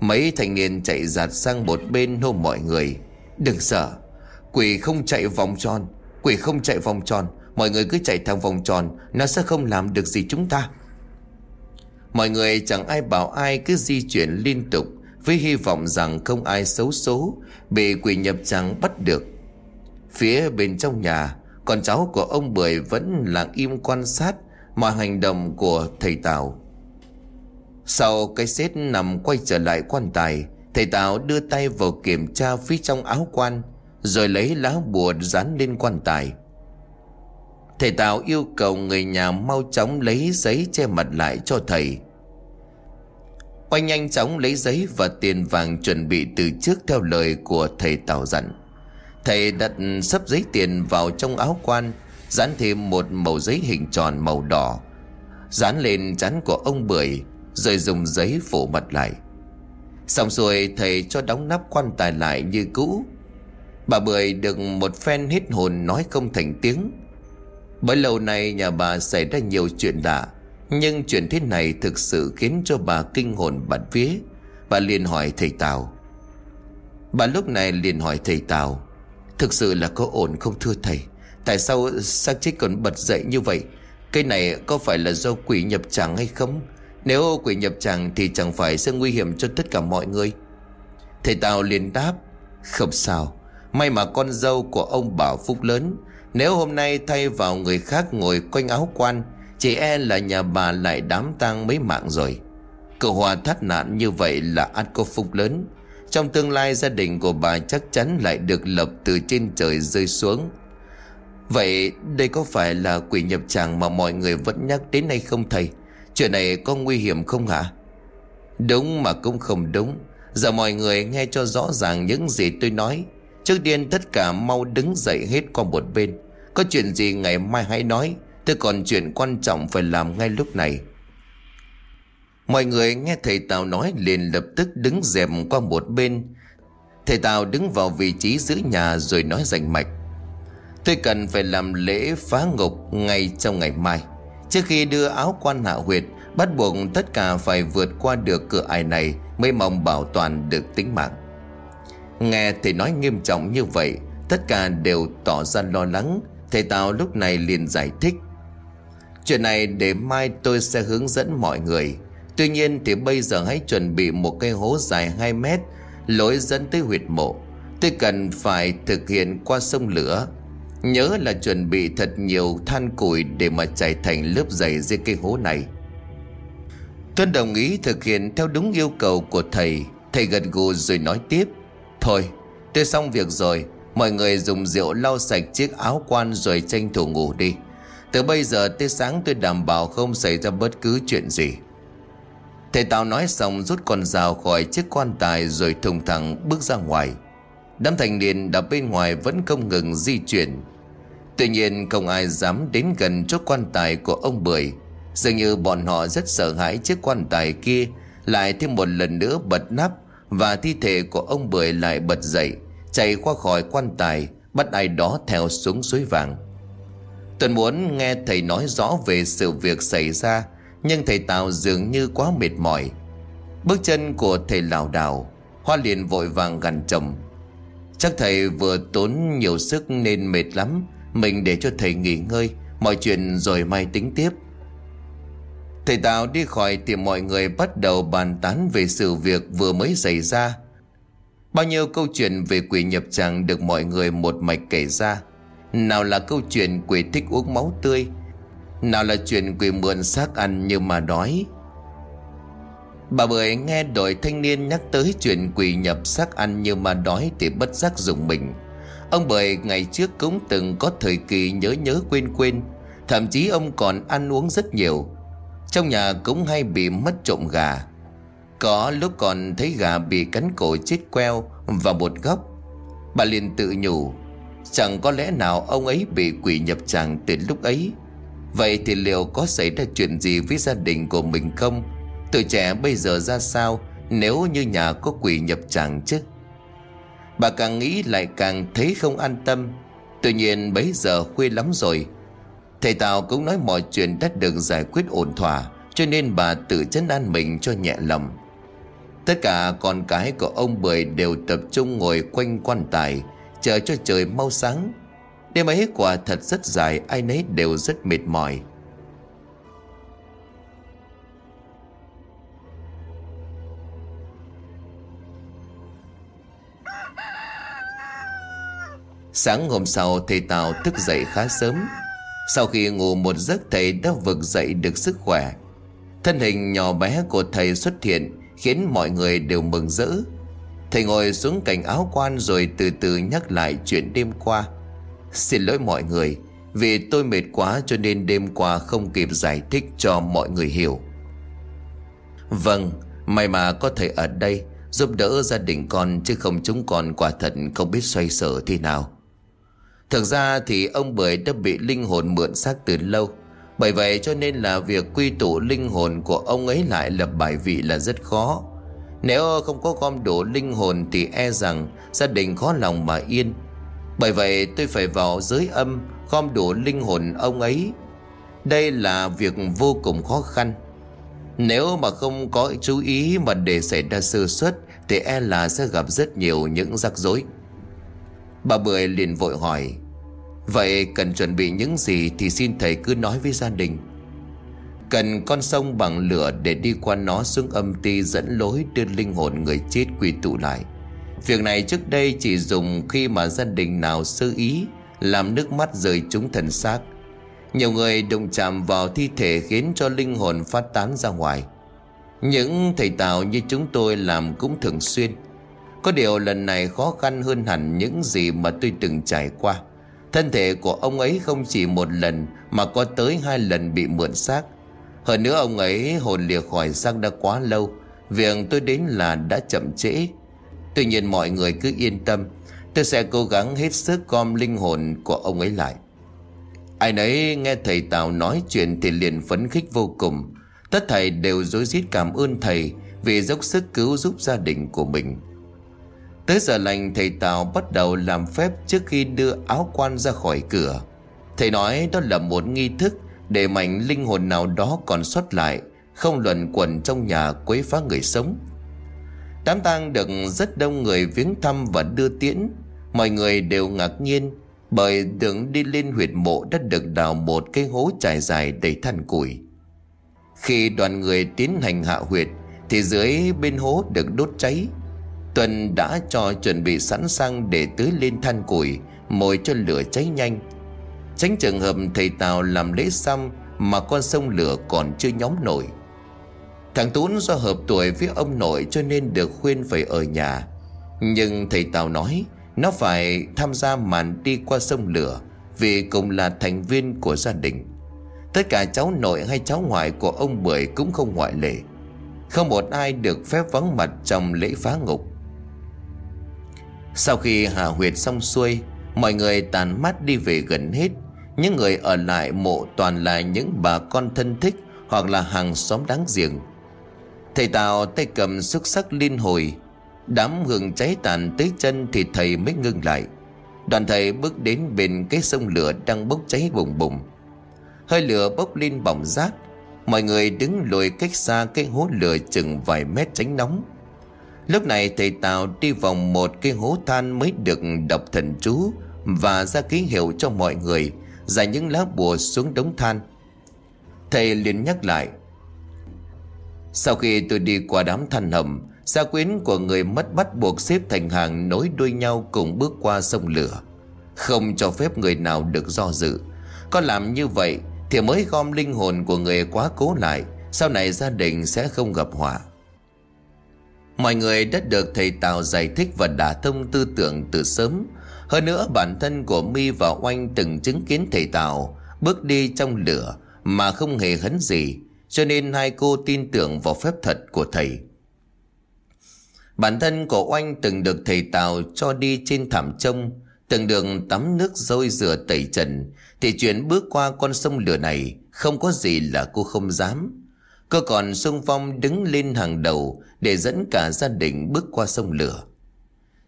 Mấy thanh niên chạy giạt sang một bên hô mọi người. Đừng sợ, Quỷ không chạy vòng tròn, Quỷ không chạy vòng tròn. Mọi người cứ chạy theo vòng tròn, Nó sẽ không làm được gì chúng ta. Mọi người chẳng ai bảo ai cứ di chuyển liên tục, Với hy vọng rằng không ai xấu số Bị quỷ nhập tràng bắt được. Phía bên trong nhà, Con cháu của ông Bưởi vẫn lặng im quan sát Mọi hành động của thầy Tào. Sau cái xếp nằm quay trở lại quan tài, Thầy Tào đưa tay vào kiểm tra phía trong áo quan, Rồi lấy lá bùa dán lên quan tài. Thầy Tào yêu cầu người nhà mau chóng lấy giấy che mặt lại cho thầy. Oanh nhanh chóng lấy giấy và tiền vàng chuẩn bị từ trước theo lời của thầy Tào dặn. Thầy đặt sắp giấy tiền vào trong áo quan, Dán thêm một màu giấy hình tròn màu đỏ, Dán lên chắn của ông Bưởi. Rồi dùng giấy phủ mặt lại. Xong rồi thầy cho đóng nắp quan tài lại như cũ. Bà Bưởi được một phen hít hồn nói không thành tiếng. Bởi lâu nay nhà bà xảy ra nhiều chuyện lạ, Nhưng chuyện thế này thực sự khiến cho bà kinh hồn bạt vía. Bà liền hỏi thầy Tào. Bà lúc này liền hỏi thầy Tào, Thực sự là có ổn không thưa thầy? Tại sao xác chết còn bật dậy như vậy? Cây này có phải là do quỷ nhập tràng hay không? Nếu quỷ nhập tràng thì chẳng phải sẽ nguy hiểm cho tất cả mọi người. Thầy Tào liền đáp, Không sao. May mà con dâu của ông bảo phúc lớn. Nếu hôm nay thay vào người khác ngồi quanh áo quan, Chỉ e là nhà bà lại đám tang mấy mạng rồi. Cậu hòa thắt nạn như vậy là ắt có phúc lớn. Trong tương lai, gia đình của bà chắc chắn lại được lập từ trên trời rơi xuống. Vậy đây có phải là quỷ nhập tràng mà mọi người vẫn nhắc đến hay không thầy? Chuyện này có nguy hiểm không hả? Đúng mà cũng không đúng. Giờ mọi người nghe cho rõ ràng những gì tôi nói. Trước tiên tất cả mau đứng dậy hết qua một bên. Có chuyện gì ngày mai hãy nói. Tôi còn chuyện quan trọng phải làm ngay lúc này. Mọi người nghe thầy Tào nói liền lập tức đứng dẹp qua một bên. Thầy Tào đứng vào vị trí giữ nhà rồi nói rành mạch. Tôi cần phải làm lễ phá ngục ngay trong ngày mai Trước khi đưa áo quan hạ huyệt, Bắt buộc tất cả phải vượt qua được cửa ải này Mới mong bảo toàn được tính mạng. Nghe thầy nói nghiêm trọng như vậy, Tất cả đều tỏ ra lo lắng. Thầy Tào lúc này liền giải thích. Chuyện này để mai tôi sẽ hướng dẫn mọi người. Tuy nhiên thì bây giờ hãy chuẩn bị một cây hố dài 2 mét, Lối dẫn tới huyệt mộ. Tôi cần phải thực hiện qua sông lửa. Nhớ là chuẩn bị thật nhiều than củi Để mà trải thành lớp dày dưới cây hố này. Tuân đồng ý thực hiện theo đúng yêu cầu của thầy. Thầy gật gù rồi nói tiếp. Thôi, tôi xong việc rồi. Mọi người dùng rượu lau sạch chiếc áo quan Rồi tranh thủ ngủ đi. Từ bây giờ tới sáng tôi đảm bảo Không xảy ra bất cứ chuyện gì. Thầy Tào nói xong rút con dao khỏi chiếc quan tài Rồi thùng thẳng bước ra ngoài. Đám thành niên ở bên ngoài vẫn không ngừng di chuyển. Tuy nhiên, không ai dám đến gần chỗ quan tài của ông Bưởi. Dường như bọn họ rất sợ hãi chiếc quan tài kia, Lại thêm một lần nữa bật nắp Và thi thể của ông Bưởi lại bật dậy, Chạy qua khỏi quan tài, Bắt ai đó theo xuống suối vàng. Tuần muốn nghe thầy nói rõ về sự việc xảy ra, Nhưng thầy Tào dường như quá mệt mỏi. Bước chân của thầy lảo đảo, Hoa liền vội vàng gằn chồng Chắc thầy vừa tốn nhiều sức nên mệt lắm mình để cho thầy nghỉ ngơi, Mọi chuyện rồi mai tính tiếp. Thầy Tào đi khỏi thì mọi người bắt đầu bàn tán về sự việc vừa mới xảy ra. Bao nhiêu câu chuyện về quỷ nhập tràng được mọi người một mạch kể ra. Nào là câu chuyện quỷ thích uống máu tươi, Nào là chuyện quỷ mượn xác ăn như mà đói Bà bưởi nghe đội thanh niên nhắc tới chuyện quỷ nhập xác ăn như mà đói thì bất giác dùng mình. Ông bởi ngày trước cũng từng có thời kỳ nhớ nhớ quên quên, Thậm chí ông còn ăn uống rất nhiều. Trong nhà cũng hay bị mất trộm gà. Có lúc còn thấy gà bị cắn cổ chết queo vào một góc. Bà liền tự nhủ, Chẳng có lẽ nào ông ấy bị quỷ nhập tràng từ lúc ấy. Vậy thì liệu có xảy ra chuyện gì với gia đình của mình không? Tuổi trẻ bây giờ ra sao Nếu như nhà có quỷ nhập tràng chứ? Bà càng nghĩ lại càng thấy không an tâm. Tuy nhiên bấy giờ khuya lắm rồi, Thầy Tào cũng nói mọi chuyện đã được giải quyết ổn thỏa, Cho nên bà tự chấn an mình cho nhẹ lòng. Tất cả con cái của ông Bưởi đều tập trung ngồi quanh quan tài, Chờ cho trời mau sáng. Đêm ấy quả thật rất dài, Ai nấy đều rất mệt mỏi. Sáng hôm sau thầy Tào thức dậy khá sớm. Sau khi ngủ một giấc thầy đã vực dậy được sức khỏe. Thân hình nhỏ bé của thầy xuất hiện Khiến mọi người đều mừng rỡ. Thầy ngồi xuống cạnh áo quan rồi từ từ nhắc lại chuyện đêm qua. Xin lỗi mọi người Vì tôi mệt quá cho nên đêm qua không kịp giải thích cho mọi người hiểu. Vâng, may mà có thầy ở đây Giúp đỡ gia đình con chứ không chúng con quả thật không biết xoay sở thế nào. Thực ra thì ông Bưởi đã bị linh hồn mượn xác từ lâu. Bởi vậy cho nên là việc quy tụ linh hồn của ông ấy lại lập bài vị là rất khó. Nếu không có gom đủ linh hồn thì e rằng gia đình khó lòng mà yên. Bởi vậy tôi phải vào giới âm, gom đủ linh hồn ông ấy. Đây là việc vô cùng khó khăn. Nếu mà không có chú ý mà để xảy ra sơ suất Thì e là sẽ gặp rất nhiều những rắc rối. Bà Bưởi liền vội hỏi Vậy cần chuẩn bị những gì thì xin thầy cứ nói với gia đình. Cần con sông bằng lửa để đi qua nó xuống âm ti dẫn lối đưa linh hồn người chết quy tụ lại. Việc này trước đây chỉ dùng khi mà gia đình nào sơ ý, Làm nước mắt rời chúng thần xác. Nhiều người đụng chạm vào thi thể khiến cho linh hồn phát tán ra ngoài. Những thầy tạo như chúng tôi làm cũng thường xuyên. Có điều lần này khó khăn hơn hẳn những gì mà tôi từng trải qua. Thân thể của ông ấy không chỉ một lần, Mà có tới hai lần bị mượn xác. Hơn nữa ông ấy hồn lìa khỏi xác đã quá lâu, Việc tôi đến là đã chậm trễ. Tuy nhiên mọi người cứ yên tâm, Tôi sẽ cố gắng hết sức gom linh hồn của ông ấy lại. Ai nấy nghe thầy Tào nói chuyện thì liền phấn khích vô cùng. Tất thầy đều dối rít cảm ơn thầy Vì dốc sức cứu giúp gia đình của mình. Tới giờ lành, thầy Tào bắt đầu làm phép trước khi đưa áo quan ra khỏi cửa. Thầy nói đó là một nghi thức để mạnh linh hồn nào đó còn sót lại, Không luẩn quẩn trong nhà quấy phá người sống. Đám tang được rất đông người viếng thăm và đưa tiễn. Mọi người đều ngạc nhiên Bởi đường đi lên huyệt mộ đã được đào một cái hố trải dài đầy than củi. Khi đoàn người tiến hành hạ huyệt, Thì dưới bên hố được đốt cháy. Tuần đã cho chuẩn bị sẵn sàng để tưới lên than củi, Mồi cho lửa cháy nhanh. Tránh trường hợp thầy Tào làm lễ xong Mà con sông lửa còn chưa nhóm nổi. Thằng Tún do hợp tuổi với ông nội cho nên được khuyên phải ở nhà. Nhưng thầy Tào nói, Nó phải tham gia màn đi qua sông lửa, Vì cùng là thành viên của gia đình. Tất cả cháu nội hay cháu ngoại của ông Bưởi cũng không ngoại lệ. Không một ai được phép vắng mặt trong lễ phá ngục sau khi hạ huyệt xong xuôi, Mọi người tàn mắt đi về gần hết. Những người ở lại mộ toàn là những bà con thân thích Hoặc là hàng xóm đáng giềng. Thầy Tào tay cầm xúc sắc liên hồi. Đám hương cháy tàn tới chân thì thầy mới ngưng lại. Đoàn thầy bước đến bên cái sông lửa đang bốc cháy bùng bùng. Hơi lửa bốc lên bỏng rát Mọi người đứng lùi cách xa cái hố lửa chừng vài mét tránh nóng. Lúc này thầy Tào đi vòng một cái hố than mới được đọc thần chú Và ra ký hiệu cho mọi người, Giải những lá bùa xuống đống than. Thầy liền nhắc lại, Sau khi tôi đi qua đám than hầm, Gia quyến của người mất bắt buộc xếp thành hàng nối đuôi nhau cùng bước qua sông lửa. Không cho phép người nào được do dự. Có làm như vậy thì mới gom linh hồn của người quá cố lại, Sau này gia đình sẽ không gặp họa. Mọi người đã được thầy Tào giải thích và đả thông tư tưởng từ sớm. Hơn nữa, bản thân của mi và Oanh từng chứng kiến thầy Tào Bước đi trong lửa mà không hề hấn gì, Cho nên hai cô tin tưởng vào phép thật của thầy. Bản thân của Oanh từng được thầy Tào cho đi trên thảm trông, Từng được tắm nước dôi rửa tẩy trần, Thì chuyện bước qua con sông lửa này Không có gì là cô không dám. Cô còn sung phong đứng lên hàng đầu Để dẫn cả gia đình bước qua sông lửa.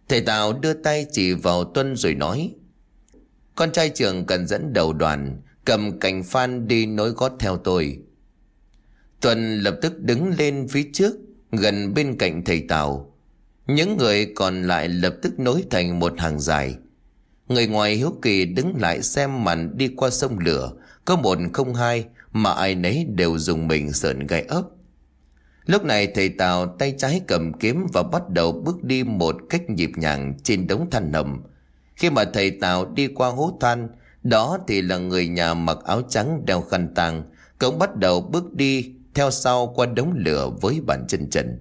Thầy Tào đưa tay chỉ vào Tuân rồi nói, Con trai trường cần dẫn đầu đoàn, Cầm cành phan đi nối gót theo tôi. Tuân lập tức đứng lên phía trước, Gần bên cạnh thầy Tào. Những người còn lại lập tức nối thành một hàng dài. Người ngoài hiếu kỳ đứng lại xem màn đi qua sông lửa, Có một không hai mà ai nấy đều dùng mình sợn gai ốc. Lúc này thầy Tào tay trái cầm kiếm và bắt đầu bước đi một cách nhịp nhàng trên đống than nầm. Khi mà thầy Tào đi qua hố than, Đó thì là người nhà mặc áo trắng đeo khăn tàng. Cũng bắt đầu bước đi Theo sau qua đống lửa với bàn chân trần.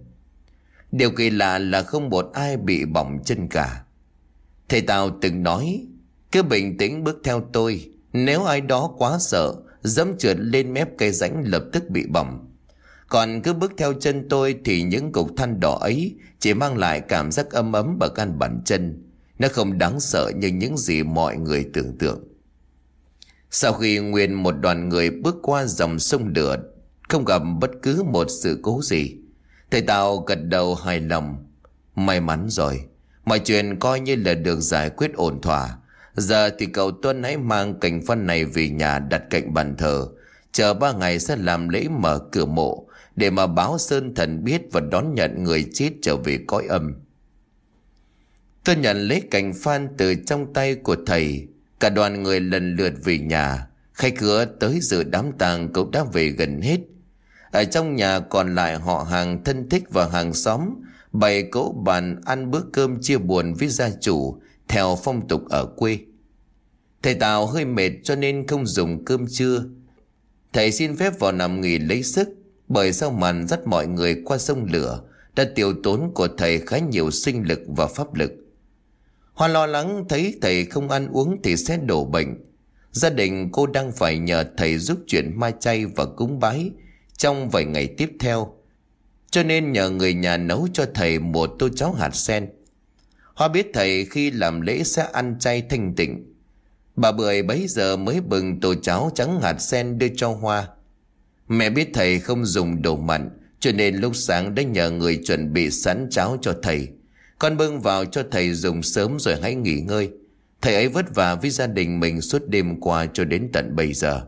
Điều kỳ lạ là không một ai bị bỏng chân cả. Thầy Tào từng nói, Cứ bình tĩnh bước theo tôi, Nếu ai đó quá sợ Dẫm trượt lên mép cây rãnh lập tức bị bỏng. Còn cứ bước theo chân tôi Thì những cục than đỏ ấy Chỉ mang lại cảm giác ấm ấm và căn bản chân. Nó không đáng sợ như những gì mọi người tưởng tượng. Sau khi Nguyên một đoàn người bước qua dòng sông lửa, Không gặp bất cứ một sự cố gì. Thầy Tào gật đầu hài lòng. May mắn rồi, Mọi chuyện coi như là được giải quyết ổn thỏa. Giờ thì cậu Tuân hãy mang cành phân này về nhà đặt cạnh bàn thờ. Chờ ba ngày sẽ làm lễ mở cửa mộ, Để mà báo Sơn Thần biết và đón nhận người chết trở về cõi âm. Tôi nhận lấy cành phan từ trong tay của thầy. Cả đoàn người lần lượt về nhà. Khai cửa tới dự đám tang cũng đã về gần hết. Ở trong nhà còn lại họ hàng thân thích và hàng xóm, Bày cỗ bàn ăn bữa cơm chia buồn với gia chủ theo phong tục ở quê. Thầy Tào hơi mệt cho nên không dùng cơm trưa. Thầy xin phép vào nằm nghỉ lấy sức, Bởi sau màn dắt mọi người qua sông lửa, Đã tiêu tốn của thầy khá nhiều sinh lực và pháp lực. Hoa lo lắng thấy thầy không ăn uống thì sẽ đổ bệnh. Gia đình cô đang phải nhờ thầy giúp chuyện mai chay và cúng bái Trong vài ngày tiếp theo. Cho nên nhờ người nhà nấu cho thầy một tô cháo hạt sen. Hoa biết thầy khi làm lễ sẽ ăn chay thanh tịnh Bà Bưởi bấy giờ mới bừng tô cháo trắng hạt sen đưa cho Hoa. Mẹ biết thầy không dùng đồ mặn, cho nên lúc sáng đã nhờ người chuẩn bị sẵn cháo cho thầy. Con bưng vào cho thầy dùng sớm rồi hãy nghỉ ngơi. Thầy ấy vất vả với gia đình mình suốt đêm qua cho đến tận bây giờ.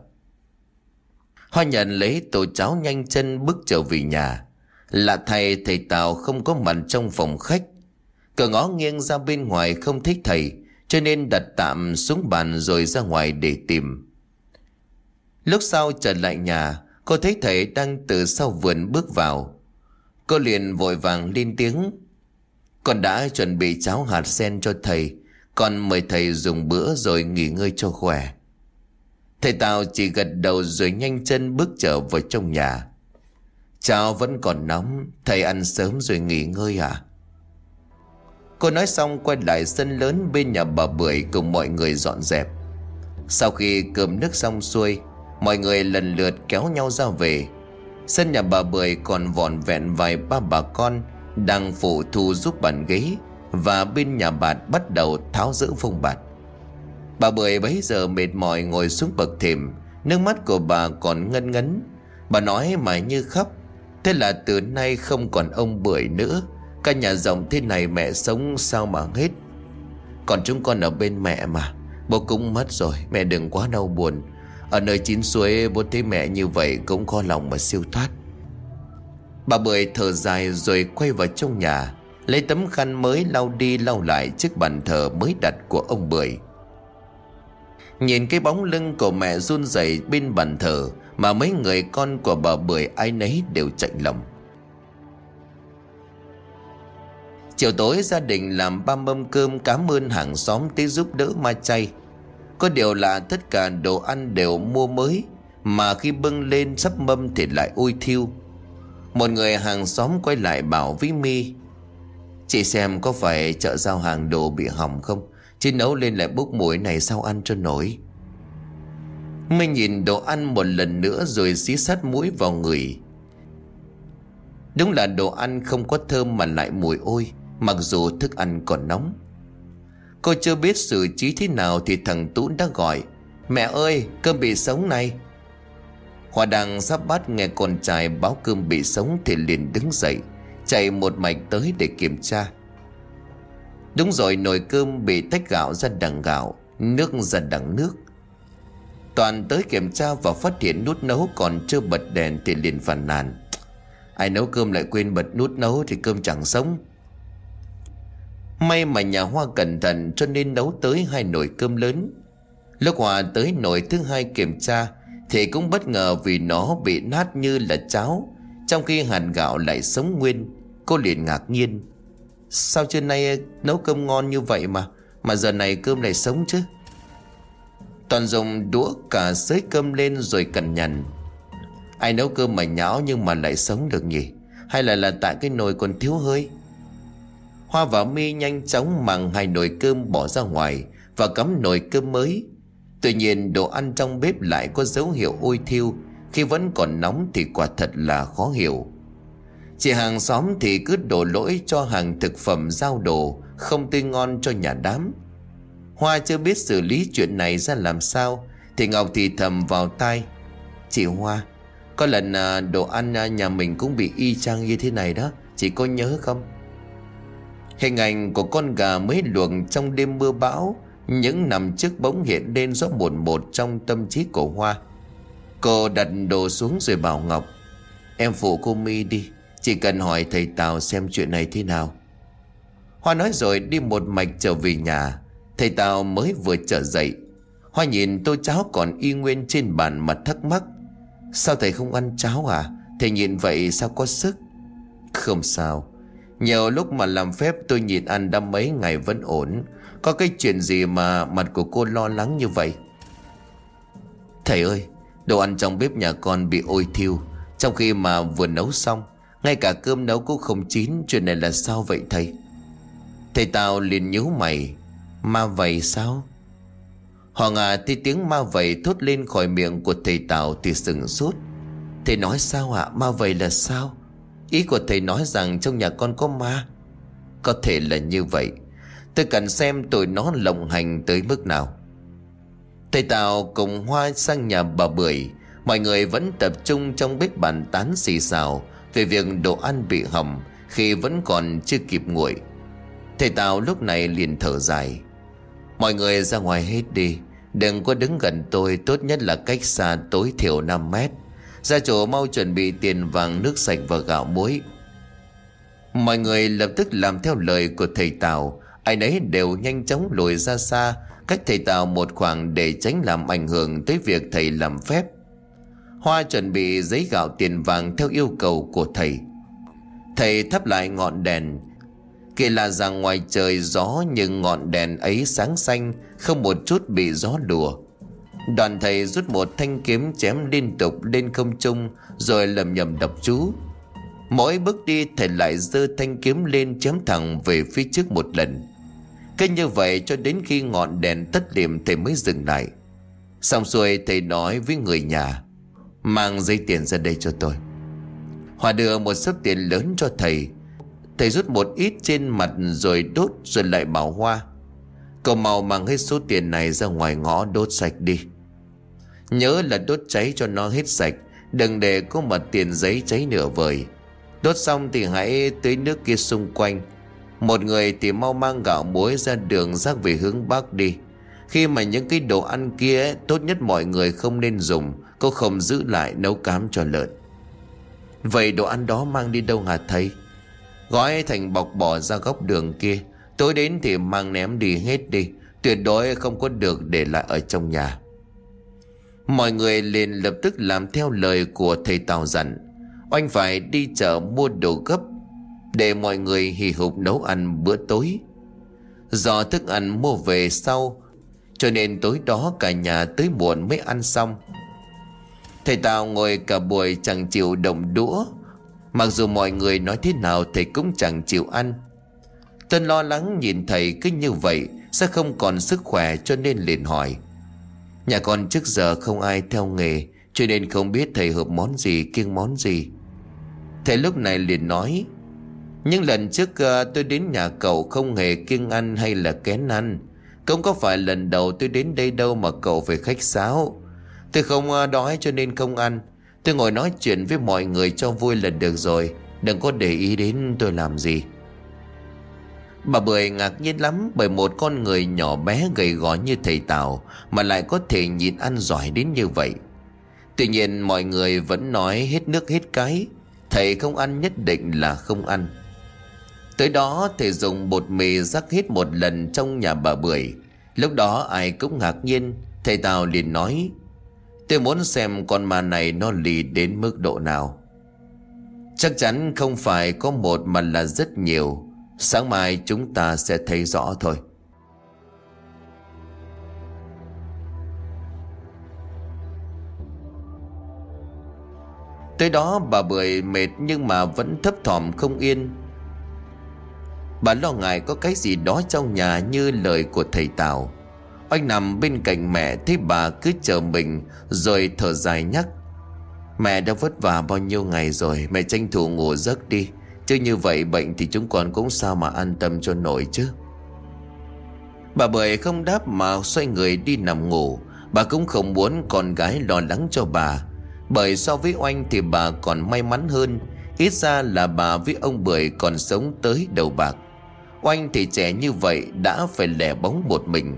Hoa nhận lấy tô cháo nhanh chân bước trở về nhà. Lạ thầy thầy Tào không có mặt trong phòng khách. Cờ ngó nghiêng ra bên ngoài không thích thầy, cho nên đặt tạm xuống bàn rồi ra ngoài để tìm. Lúc sau trở lại nhà, Cô thấy thầy đang từ sau vườn bước vào. Cô liền vội vàng lên tiếng, Con đã chuẩn bị cháo hạt sen cho thầy, Con mời thầy dùng bữa rồi nghỉ ngơi cho khỏe. Thầy Tào chỉ gật đầu rồi nhanh chân bước trở vào trong nhà. Cháo vẫn còn nóng, Thầy ăn sớm rồi nghỉ ngơi à? Cô nói xong quay lại sân lớn bên nhà bà Bưởi cùng mọi người dọn dẹp. Sau khi cơm nước xong xuôi, Mọi người lần lượt kéo nhau ra về. Sân nhà bà Bưởi còn vòn vẹn vài ba bà con Đang phụ thu giúp bàn ghế Và bên nhà bạt bắt đầu tháo giữ phong bạt. Bà Bưởi bấy giờ mệt mỏi ngồi xuống bậc thềm, Nước mắt của bà còn ngân ngấn. Bà nói mà như khóc, Thế là từ nay không còn ông Bưởi nữa. Cả nhà rộng thế này mẹ sống sao mà hết? Còn chúng con ở bên mẹ mà. Bố cũng mất rồi, Mẹ đừng quá đau buồn. Ở nơi chín suối, bố thấy mẹ như vậy Cũng khó lòng mà siêu thoát. Bà Bưởi thở dài rồi quay vào trong nhà, Lấy tấm khăn mới lau đi lau lại Chiếc bàn thờ mới đặt của ông Bưởi. Nhìn cái bóng lưng của mẹ run rẩy bên bàn thờ Mà mấy người con của bà Bưởi ai nấy đều chạy lòng. Chiều tối gia đình làm ba mâm cơm cảm ơn hàng xóm tới giúp đỡ ma chay. Có điều là tất cả đồ ăn đều mua mới, Mà khi bưng lên sắp mâm thì lại ôi thiêu. Một người hàng xóm quay lại bảo với mi, Chị xem có phải chợ giao hàng đồ bị hỏng không? Chứ nấu lên lại bốc mùi này sao ăn cho nổi? Minh nhìn đồ ăn một lần nữa rồi xí sát mũi vào người. Đúng là đồ ăn không có thơm mà lại mùi ôi. Mặc dù thức ăn còn nóng, Cô chưa biết xử trí thế nào Thì thằng Tú đã gọi, Mẹ ơi, cơm bị sống này. Hòa đang sắp bắt nghe con trai báo cơm bị sống Thì liền đứng dậy, Chạy một mạch tới để kiểm tra. Đúng rồi, nồi cơm bị tách gạo ra đằng gạo, Nước ra đằng nước. Toàn tới kiểm tra và phát hiện nút nấu còn chưa bật đèn thì liền phàn nàn. Ai nấu cơm lại quên bật nút nấu thì cơm chẳng sống. May mà nhà Hoa cẩn thận cho nên nấu tới hai nồi cơm lớn. Lúc Hòa tới nồi thứ hai kiểm tra, Thì cũng bất ngờ vì nó bị nát như là cháo, Trong khi hạt gạo lại sống nguyên. Cô liền ngạc nhiên. Sao trưa nay nấu cơm ngon như vậy mà Mà giờ này cơm lại sống chứ? Toàn dùng đũa cả xới cơm lên rồi cằn nhằn. Ai nấu cơm mà nhão nhưng mà lại sống được nhỉ? Hay là là tại cái nồi còn thiếu hơi? Hoa và mi nhanh chóng mang hai nồi cơm bỏ ra ngoài Và cắm nồi cơm mới. Tuy nhiên, đồ ăn trong bếp lại có dấu hiệu ôi thiêu. Khi vẫn còn nóng thì quả thật là khó hiểu. Chị hàng xóm thì cứ đổ lỗi cho hàng thực phẩm giao đồ, Không tươi ngon cho nhà đám. Hoa chưa biết xử lý chuyện này ra làm sao, Thì Ngọc thì thầm vào tai. Chị Hoa, Có lần à, đồ ăn à, nhà mình cũng bị y chang như thế này đó, Chị có nhớ không? Hình ảnh của con gà mới luộc trong đêm mưa bão, Những nằm trước bóng hiện lên rõ một một trong tâm trí của Hoa. Cô đặt đồ xuống rồi bảo Ngọc, Em phụ cô mi đi, Chỉ cần hỏi thầy Tào xem chuyện này thế nào. Hoa nói rồi đi một mạch trở về nhà. Thầy Tào mới vừa trở dậy. Hoa nhìn tô cháo còn y nguyên trên bàn mà thắc mắc, Sao thầy không ăn cháo à? Thầy nhìn vậy sao có sức? Không sao nhiều lúc mà làm phép tôi nhìn ăn đã mấy ngày vẫn ổn. Có cái chuyện gì mà mặt của cô lo lắng như vậy? Thầy ơi, Đồ ăn trong bếp nhà con bị ôi thiêu. Trong khi mà vừa nấu xong, Ngay cả cơm nấu cũng không chín, Chuyện này là sao vậy thầy? Thầy Tào liền nhíu mày. Ma vậy sao? Hoàng à thì tiếng ma vậy thốt lên khỏi miệng của thầy Tào thì sừng sốt. Thầy nói sao ạ? À? Ma vậy là sao? Ý của thầy nói rằng trong nhà con có ma. Có thể là như vậy. Tôi cần xem tụi nó lộng hành tới mức nào. Thầy Tào cùng Hoa sang nhà bà Bưởi. Mọi người vẫn tập trung trong bếp bàn tán xì xào Về việc đồ ăn bị hỏng Khi vẫn còn chưa kịp nguội. Thầy Tào lúc này liền thở dài. Mọi người ra ngoài hết đi. Đừng có đứng gần tôi, Tốt nhất là cách xa tối thiểu 5 mét. Gia chủ mau chuẩn bị tiền vàng, nước sạch và gạo muối. Mọi người lập tức làm theo lời của thầy Tào. Ai nấy đều nhanh chóng lùi ra xa, Cách thầy Tào một khoảng để tránh làm ảnh hưởng tới việc thầy làm phép. Hoa chuẩn bị giấy gạo tiền vàng theo yêu cầu của thầy. Thầy thắp lại ngọn đèn. Kỳ lạ rằng ngoài trời gió, nhưng ngọn đèn ấy sáng xanh, Không một chút bị gió đùa Đoàn thầy rút một thanh kiếm chém liên tục lên không trung, Rồi lầm nhầm đọc chú. Mỗi bước đi, thầy lại giơ thanh kiếm lên chém thẳng về phía trước một lần. Cứ như vậy cho đến khi ngọn đèn tắt điểm thầy mới dừng lại. Xong xuôi, thầy nói với người nhà, Mang giấy tiền ra đây cho tôi. Hòa đưa một số tiền lớn cho thầy. Thầy rút một ít trên mặt rồi đốt, rồi lại bảo Hoa, Cậu màu mang hết số tiền này ra ngoài ngõ đốt sạch đi. Nhớ là đốt cháy cho nó hết sạch, Đừng để có mặt tiền giấy cháy nửa vời. Đốt xong thì hãy tưới nước kia xung quanh. Một người thì mau mang gạo muối ra đường rác về hướng Bắc đi. Khi mà những cái đồ ăn kia Tốt nhất mọi người không nên dùng cô không giữ lại nấu cám cho lợn. Vậy đồ ăn đó mang đi đâu hả thầy? Gói thành bọc bỏ ra góc đường kia, Tối đến thì mang ném đi hết đi. Tuyệt đối không có được để lại ở trong nhà. Mọi người liền lập tức làm theo lời của thầy Tào dặn. Oanh phải đi chợ mua đồ gấp Để mọi người hì hục nấu ăn bữa tối. Do thức ăn mua về sau, Cho nên tối đó cả nhà tới muộn mới ăn xong. Thầy Tào ngồi cả buổi chẳng chịu động đũa. Mặc dù mọi người nói thế nào thầy cũng chẳng chịu ăn. Tân lo lắng nhìn thầy cứ như vậy, Sẽ không còn sức khỏe cho nên liền hỏi. Nhà con trước giờ không ai theo nghề Cho nên không biết thầy hợp món gì kiêng món gì. Thầy lúc này liền nói những lần trước uh, tôi đến nhà cậu không hề kiêng ăn hay là kén ăn. Cũng có phải lần đầu tôi đến đây đâu mà cậu phải khách sáo. Tôi không uh, đói cho nên không ăn. Tôi ngồi nói chuyện với mọi người cho vui là được rồi. Đừng có để ý đến tôi làm gì. Bà Bưởi ngạc nhiên lắm bởi một con người nhỏ bé gầy gò như thầy Tào mà lại có thể nhịn ăn giỏi đến như vậy. Tuy nhiên mọi người vẫn nói hết nước hết cái, thầy không ăn nhất định là không ăn. Tới đó thầy dùng bột mì rắc hết một lần trong nhà bà Bưởi. Lúc đó ai cũng ngạc nhiên, thầy Tào liền nói Tôi muốn xem con ma này nó lì đến mức độ nào. Chắc chắn không phải có một mà là rất nhiều Sáng mai chúng ta sẽ thấy rõ thôi. Tới đó bà bưởi mệt nhưng mà vẫn thấp thỏm không yên. Bà lo ngại có cái gì đó trong nhà như lời của thầy Tào. Anh nằm bên cạnh mẹ thấy bà cứ chờ mình rồi thở dài nhắc. Mẹ đã vất vả bao nhiêu ngày rồi, Mẹ tranh thủ ngủ giấc đi. Chứ như vậy bệnh thì chúng con cũng sao mà an tâm cho nổi chứ? Bà Bưởi không đáp mà xoay người đi nằm ngủ. Bà cũng không muốn con gái lo lắng cho bà. Bởi so với oanh thì bà còn may mắn hơn. Ít ra là bà với ông Bưởi còn sống tới đầu bạc. Oanh thì trẻ như vậy đã phải lẻ bóng một mình.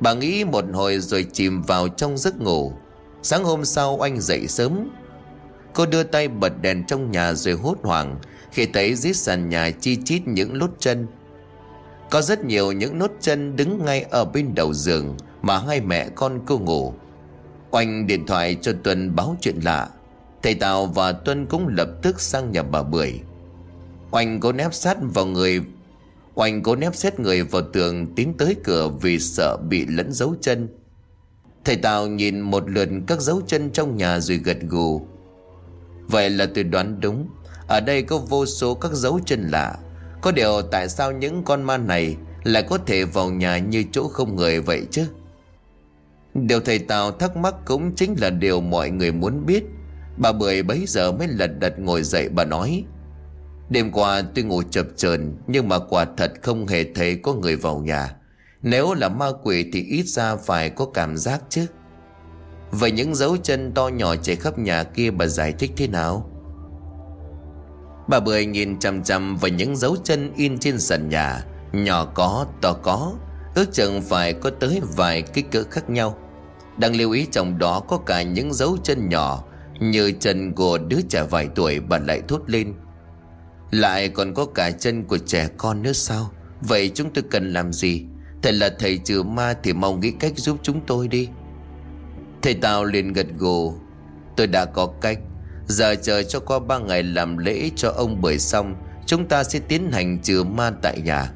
Bà nghĩ một hồi rồi chìm vào trong giấc ngủ. Sáng hôm sau oanh dậy sớm. Cô đưa tay bật đèn trong nhà rồi hốt hoảng. Khi thấy dưới sàn nhà chi chít những lốt chân. Có rất nhiều những nốt chân đứng ngay ở bên đầu giường Mà hai mẹ con cô ngủ. Oanh điện thoại cho Tuân báo chuyện lạ. Thầy Tào và Tuân cũng lập tức sang nhà bà Bưởi. Oanh cố nép sát vào người, Oanh cố nép xét người vào tường tiến tới cửa vì sợ bị lẫn dấu chân. Thầy Tào nhìn một lượt các dấu chân trong nhà rồi gật gù. Vậy là tôi đoán đúng. Ở đây có vô số các dấu chân lạ. Có điều tại sao những con ma này Lại có thể vào nhà như chỗ không người vậy chứ? Điều thầy Tào thắc mắc cũng chính là điều mọi người muốn biết. Bà Bưởi bấy giờ mới lật đật ngồi dậy bà nói, Đêm qua tôi ngủ chập chờn, Nhưng mà quả thật không hề thấy có người vào nhà. Nếu là ma quỷ thì ít ra phải có cảm giác chứ. Vậy những dấu chân to nhỏ chạy khắp nhà kia bà giải thích thế nào? Bà Bưởi nhìn chằm chằm vào những dấu chân in trên sàn nhà Nhỏ có, to có. Ước chừng phải có tới vài kích cỡ khác nhau. Đang lưu ý trong đó có cả những dấu chân nhỏ Như chân của đứa trẻ vài tuổi bà lại thốt lên. Lại còn có cả chân của trẻ con nữa sao? Vậy chúng tôi cần làm gì? Thầy là thầy trừ ma thì mong nghĩ cách giúp chúng tôi đi. Thầy Tào liền gật gù. Tôi đã có cách. Giờ chờ cho qua ba ngày làm lễ cho ông bưởi xong, Chúng ta sẽ tiến hành trừ ma tại nhà.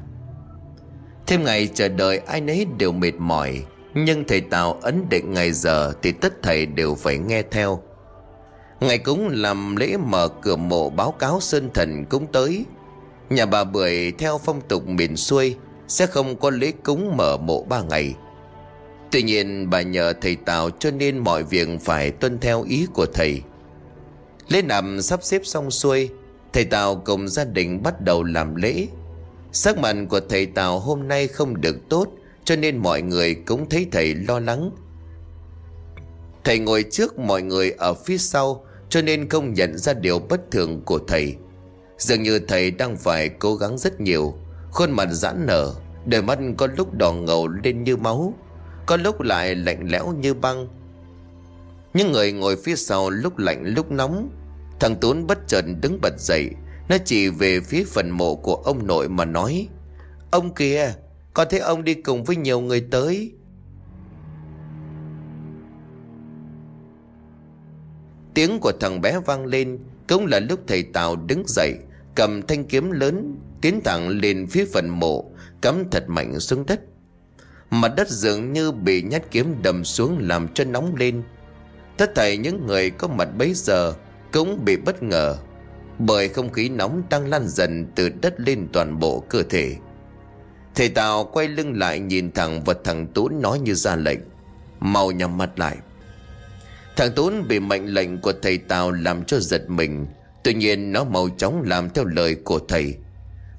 Thêm ngày chờ đợi, ai nấy đều mệt mỏi, Nhưng thầy Tào ấn định ngày giờ Thì tất thầy đều phải nghe theo. Ngày cúng làm lễ mở cửa mộ báo cáo sơn thần cũng tới. Nhà bà Bưởi theo phong tục miền xuôi, Sẽ không có lễ cúng mở mộ ba ngày. Tuy nhiên bà nhờ thầy Tào cho nên mọi việc phải tuân theo ý của thầy. Lễ nằm sắp xếp xong xuôi, Thầy Tào cùng gia đình bắt đầu làm lễ. Sắc mặt của thầy Tào hôm nay không được tốt, Cho nên mọi người cũng thấy thầy lo lắng. Thầy ngồi trước mọi người ở phía sau, Cho nên không nhận ra điều bất thường của thầy. Dường như thầy đang phải cố gắng rất nhiều, Khuôn mặt giãn nở, Đôi mắt có lúc đỏ ngầu lên như máu, Có lúc lại lạnh lẽo như băng. Những người ngồi phía sau lúc lạnh, lúc nóng, Thằng Tún bất chợt đứng bật dậy. Nó chỉ về phía phần mộ của ông nội mà nói, Ông kia Con thấy ông đi cùng với nhiều người tới. Tiếng của thằng bé vang lên, Cũng là lúc thầy Tào đứng dậy, Cầm thanh kiếm lớn, Tiến thẳng lên phía phần mộ, Cắm thật mạnh xuống đất. Mặt đất dường như bị nhát kiếm đầm xuống Làm cho nóng lên. Tất thảy những người có mặt bấy giờ Cũng bị bất ngờ, Bởi không khí nóng đang lan dần Từ đất lên toàn bộ cơ thể. Thầy Tào quay lưng lại Nhìn thẳng vào thằng tún nói như ra lệnh, Mau nhắm mắt lại. Thằng Tốn bị mệnh lệnh của thầy Tào làm cho giật mình, Tuy nhiên nó mau chóng làm theo lời của thầy.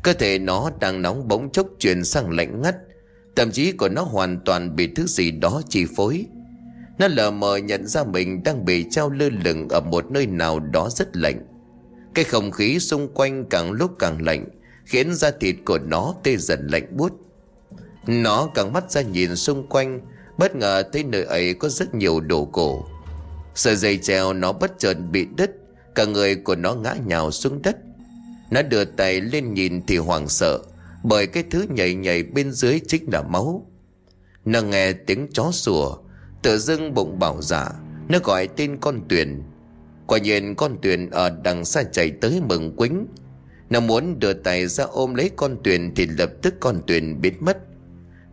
Cơ thể nó đang nóng bỗng chốc chuyển sang lạnh ngắt, Thậm chí của nó hoàn toàn bị thứ gì đó chi phối. Nó lờ mờ nhận ra mình đang bị treo lơ lửng ở một nơi nào đó rất lạnh. Cái không khí xung quanh càng lúc càng lạnh, Khiến da thịt của nó tê dần lạnh buốt. Nó càng mắt ra nhìn xung quanh, Bất ngờ thấy nơi ấy có rất nhiều đồ cổ. Sợi dây treo nó bất chợt bị đứt, Cả người của nó ngã nhào xuống đất. Nó đưa tay lên nhìn thì hoảng sợ, Bởi cái thứ nhảy nhảy bên dưới chính là máu. Nó nghe tiếng chó sủa Tự dưng bụng bảo dạ Nó gọi tên con tuyền. Quả nhiên con tuyền ở đằng xa chạy tới mừng quính. Nó muốn đưa tay ra ôm lấy con tuyền Thì lập tức con tuyền biến mất.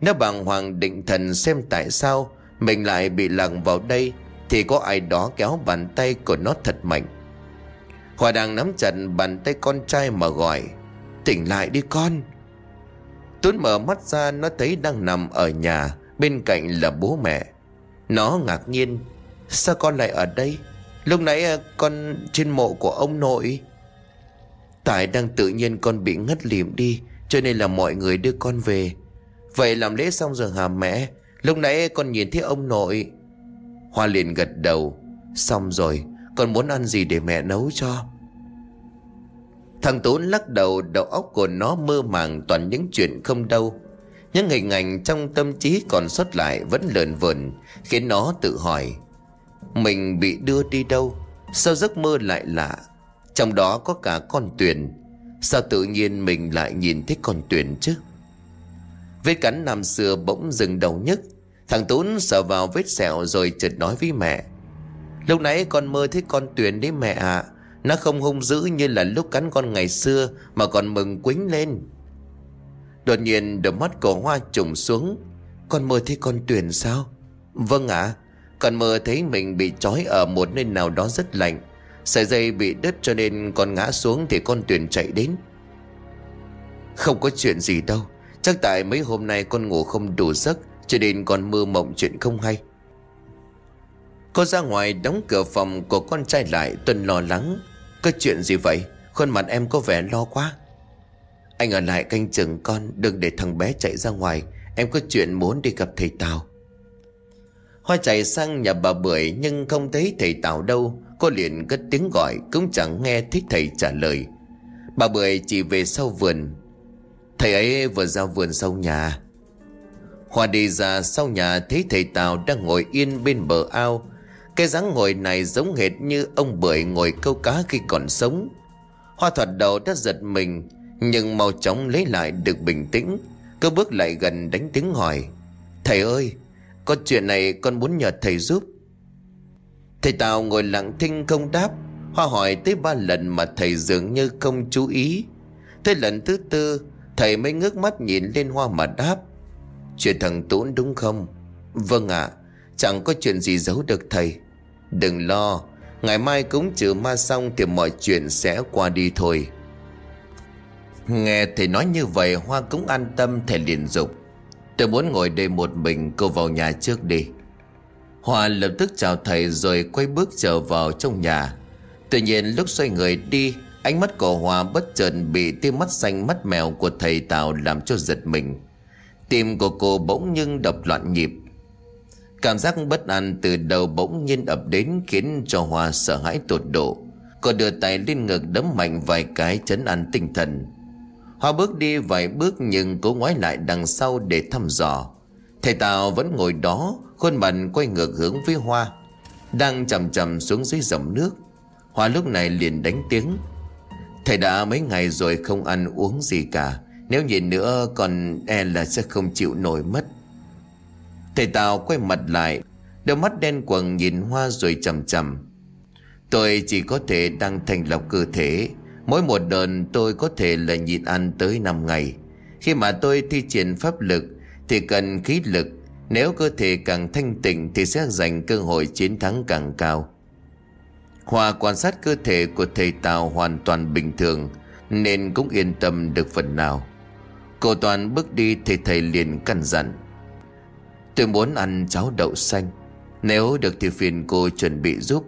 Nó bàng hoàng định thần xem tại sao Mình lại bị lặng vào đây thì có ai đó kéo bàn tay của nó thật mạnh. Hòa đang nắm chặt bàn tay con trai mà gọi, Tỉnh lại đi con. Tuấn mở mắt ra, nó thấy đang nằm ở nhà, Bên cạnh là bố mẹ. Nó ngạc nhiên. Sao con lại ở đây? Lúc nãy à, con trên mộ của ông nội. Tại đang tự nhiên con bị ngất lịm đi, Cho nên là mọi người đưa con về. Vậy làm lễ xong rồi hả mẹ? Lúc nãy con nhìn thấy ông nội. Hoa liền gật đầu. Xong rồi, Con muốn ăn gì để mẹ nấu cho? Thằng Tốn lắc đầu Đầu óc của nó mơ màng, toàn những chuyện không đâu. Những hình ảnh trong tâm trí còn xuất lại Vẫn lợn vờn, Khiến nó tự hỏi, Mình bị đưa đi đâu? Sao giấc mơ lại lạ? Trong đó có cả con Tuyền. Sao tự nhiên mình lại nhìn thấy con Tuyền chứ? Vết cắn năm xưa bỗng dừng đầu nhức. Thằng Tún sờ vào vết sẹo rồi chợt nói với mẹ, Lúc nãy con mơ thấy con Tuyền đấy mẹ ạ. À. Nó không hung dữ như là lúc cắn con ngày xưa Mà còn mừng quính lên. Đột nhiên đôi mắt của Hoa trùng xuống. Con mơ thấy con Tuyền sao? Vâng ạ. À, Con mơ thấy mình bị trói ở một nơi nào đó rất lạnh. Sợi dây bị đứt cho nên con ngã xuống Thì con Tuyền chạy đến. Không có chuyện gì đâu. Chắc tại mấy hôm nay con ngủ không đủ giấc Cho nên con mơ mộng chuyện không hay. Cô ra ngoài đóng cửa phòng của con trai lại Tuần lo lắng. Có chuyện gì vậy? Khuôn mặt em có vẻ lo quá. Anh ở lại canh chừng con, Đừng để thằng bé chạy ra ngoài. Em có chuyện muốn đi gặp thầy Tào. Hoa chạy sang nhà bà Bưởi, Nhưng không thấy thầy Tào đâu. Cô liền cất tiếng gọi, Cũng chẳng nghe thấy thầy trả lời. Bà Bưởi chỉ về sau vườn. Thầy ấy vừa ra vườn sau nhà. Hoa đi ra sau nhà, thấy thầy Tào đang ngồi yên bên bờ ao. Cái dáng ngồi này giống hệt như ông Bưởi ngồi câu cá khi còn sống. Hoa thoạt đầu đã giật mình. Nhưng mau chóng lấy lại được bình tĩnh. Cứ bước lại gần đánh tiếng hỏi. Thầy ơi, Có chuyện này con muốn nhờ thầy giúp. Thầy Tào ngồi lặng thinh không đáp. Hoa hỏi tới ba lần mà thầy dường như không chú ý. Tới lần thứ tư, Thầy mới ngước mắt nhìn lên Hoa mà đáp. Chuyện thằng Tốn đúng không? Vâng ạ, Chẳng có chuyện gì giấu được thầy. Đừng lo, Ngày mai cúng trừ ma xong Thì mọi chuyện sẽ qua đi thôi. Nghe thầy nói như vậy, Hoa cũng an tâm, thầy liền dục. Tôi muốn ngồi đây một mình, Cô vào nhà trước đi. Hoa lập tức chào thầy Rồi quay bước trở vào trong nhà. Tuy nhiên, lúc xoay người đi, Ánh mắt của Hoa bất chợt bị tia mắt xanh mắt mèo của thầy Tào làm cho giật mình. Tim của cô bỗng nhưng đập loạn nhịp. Cảm giác bất an từ đầu bỗng nhiên ập đến khiến cho Hoa sợ hãi tột độ. Cô đưa tay lên ngực đấm mạnh vài cái chấn an tinh thần. Hoa bước đi vài bước nhưng cố ngoái lại đằng sau để thăm dò. Thầy Tào vẫn ngồi đó, Khuôn mặt quay ngược hướng với Hoa, Đang chầm chầm xuống dưới dòng nước. Hoa lúc này liền đánh tiếng. Thầy đã mấy ngày rồi không ăn uống gì cả, Nếu nhìn nữa còn e là sẽ không chịu nổi mất. Thầy Tào quay mặt lại, Đôi mắt đen quầng nhìn Hoa rồi chầm chầm. Tôi chỉ có thể đang thành lọc cơ thể. Mỗi một đợt tôi có thể là nhịn ăn tới 5 ngày. Khi mà tôi thi triển pháp lực Thì cần khí lực. Nếu cơ thể càng thanh tịnh Thì sẽ giành cơ hội chiến thắng càng cao. Hòa quan sát cơ thể của thầy Tào hoàn toàn bình thường Nên cũng yên tâm được phần nào. Cô Toàn bước đi thì thầy liền căn dặn. Tôi muốn ăn cháo đậu xanh. Nếu được thì phiền cô chuẩn bị giúp.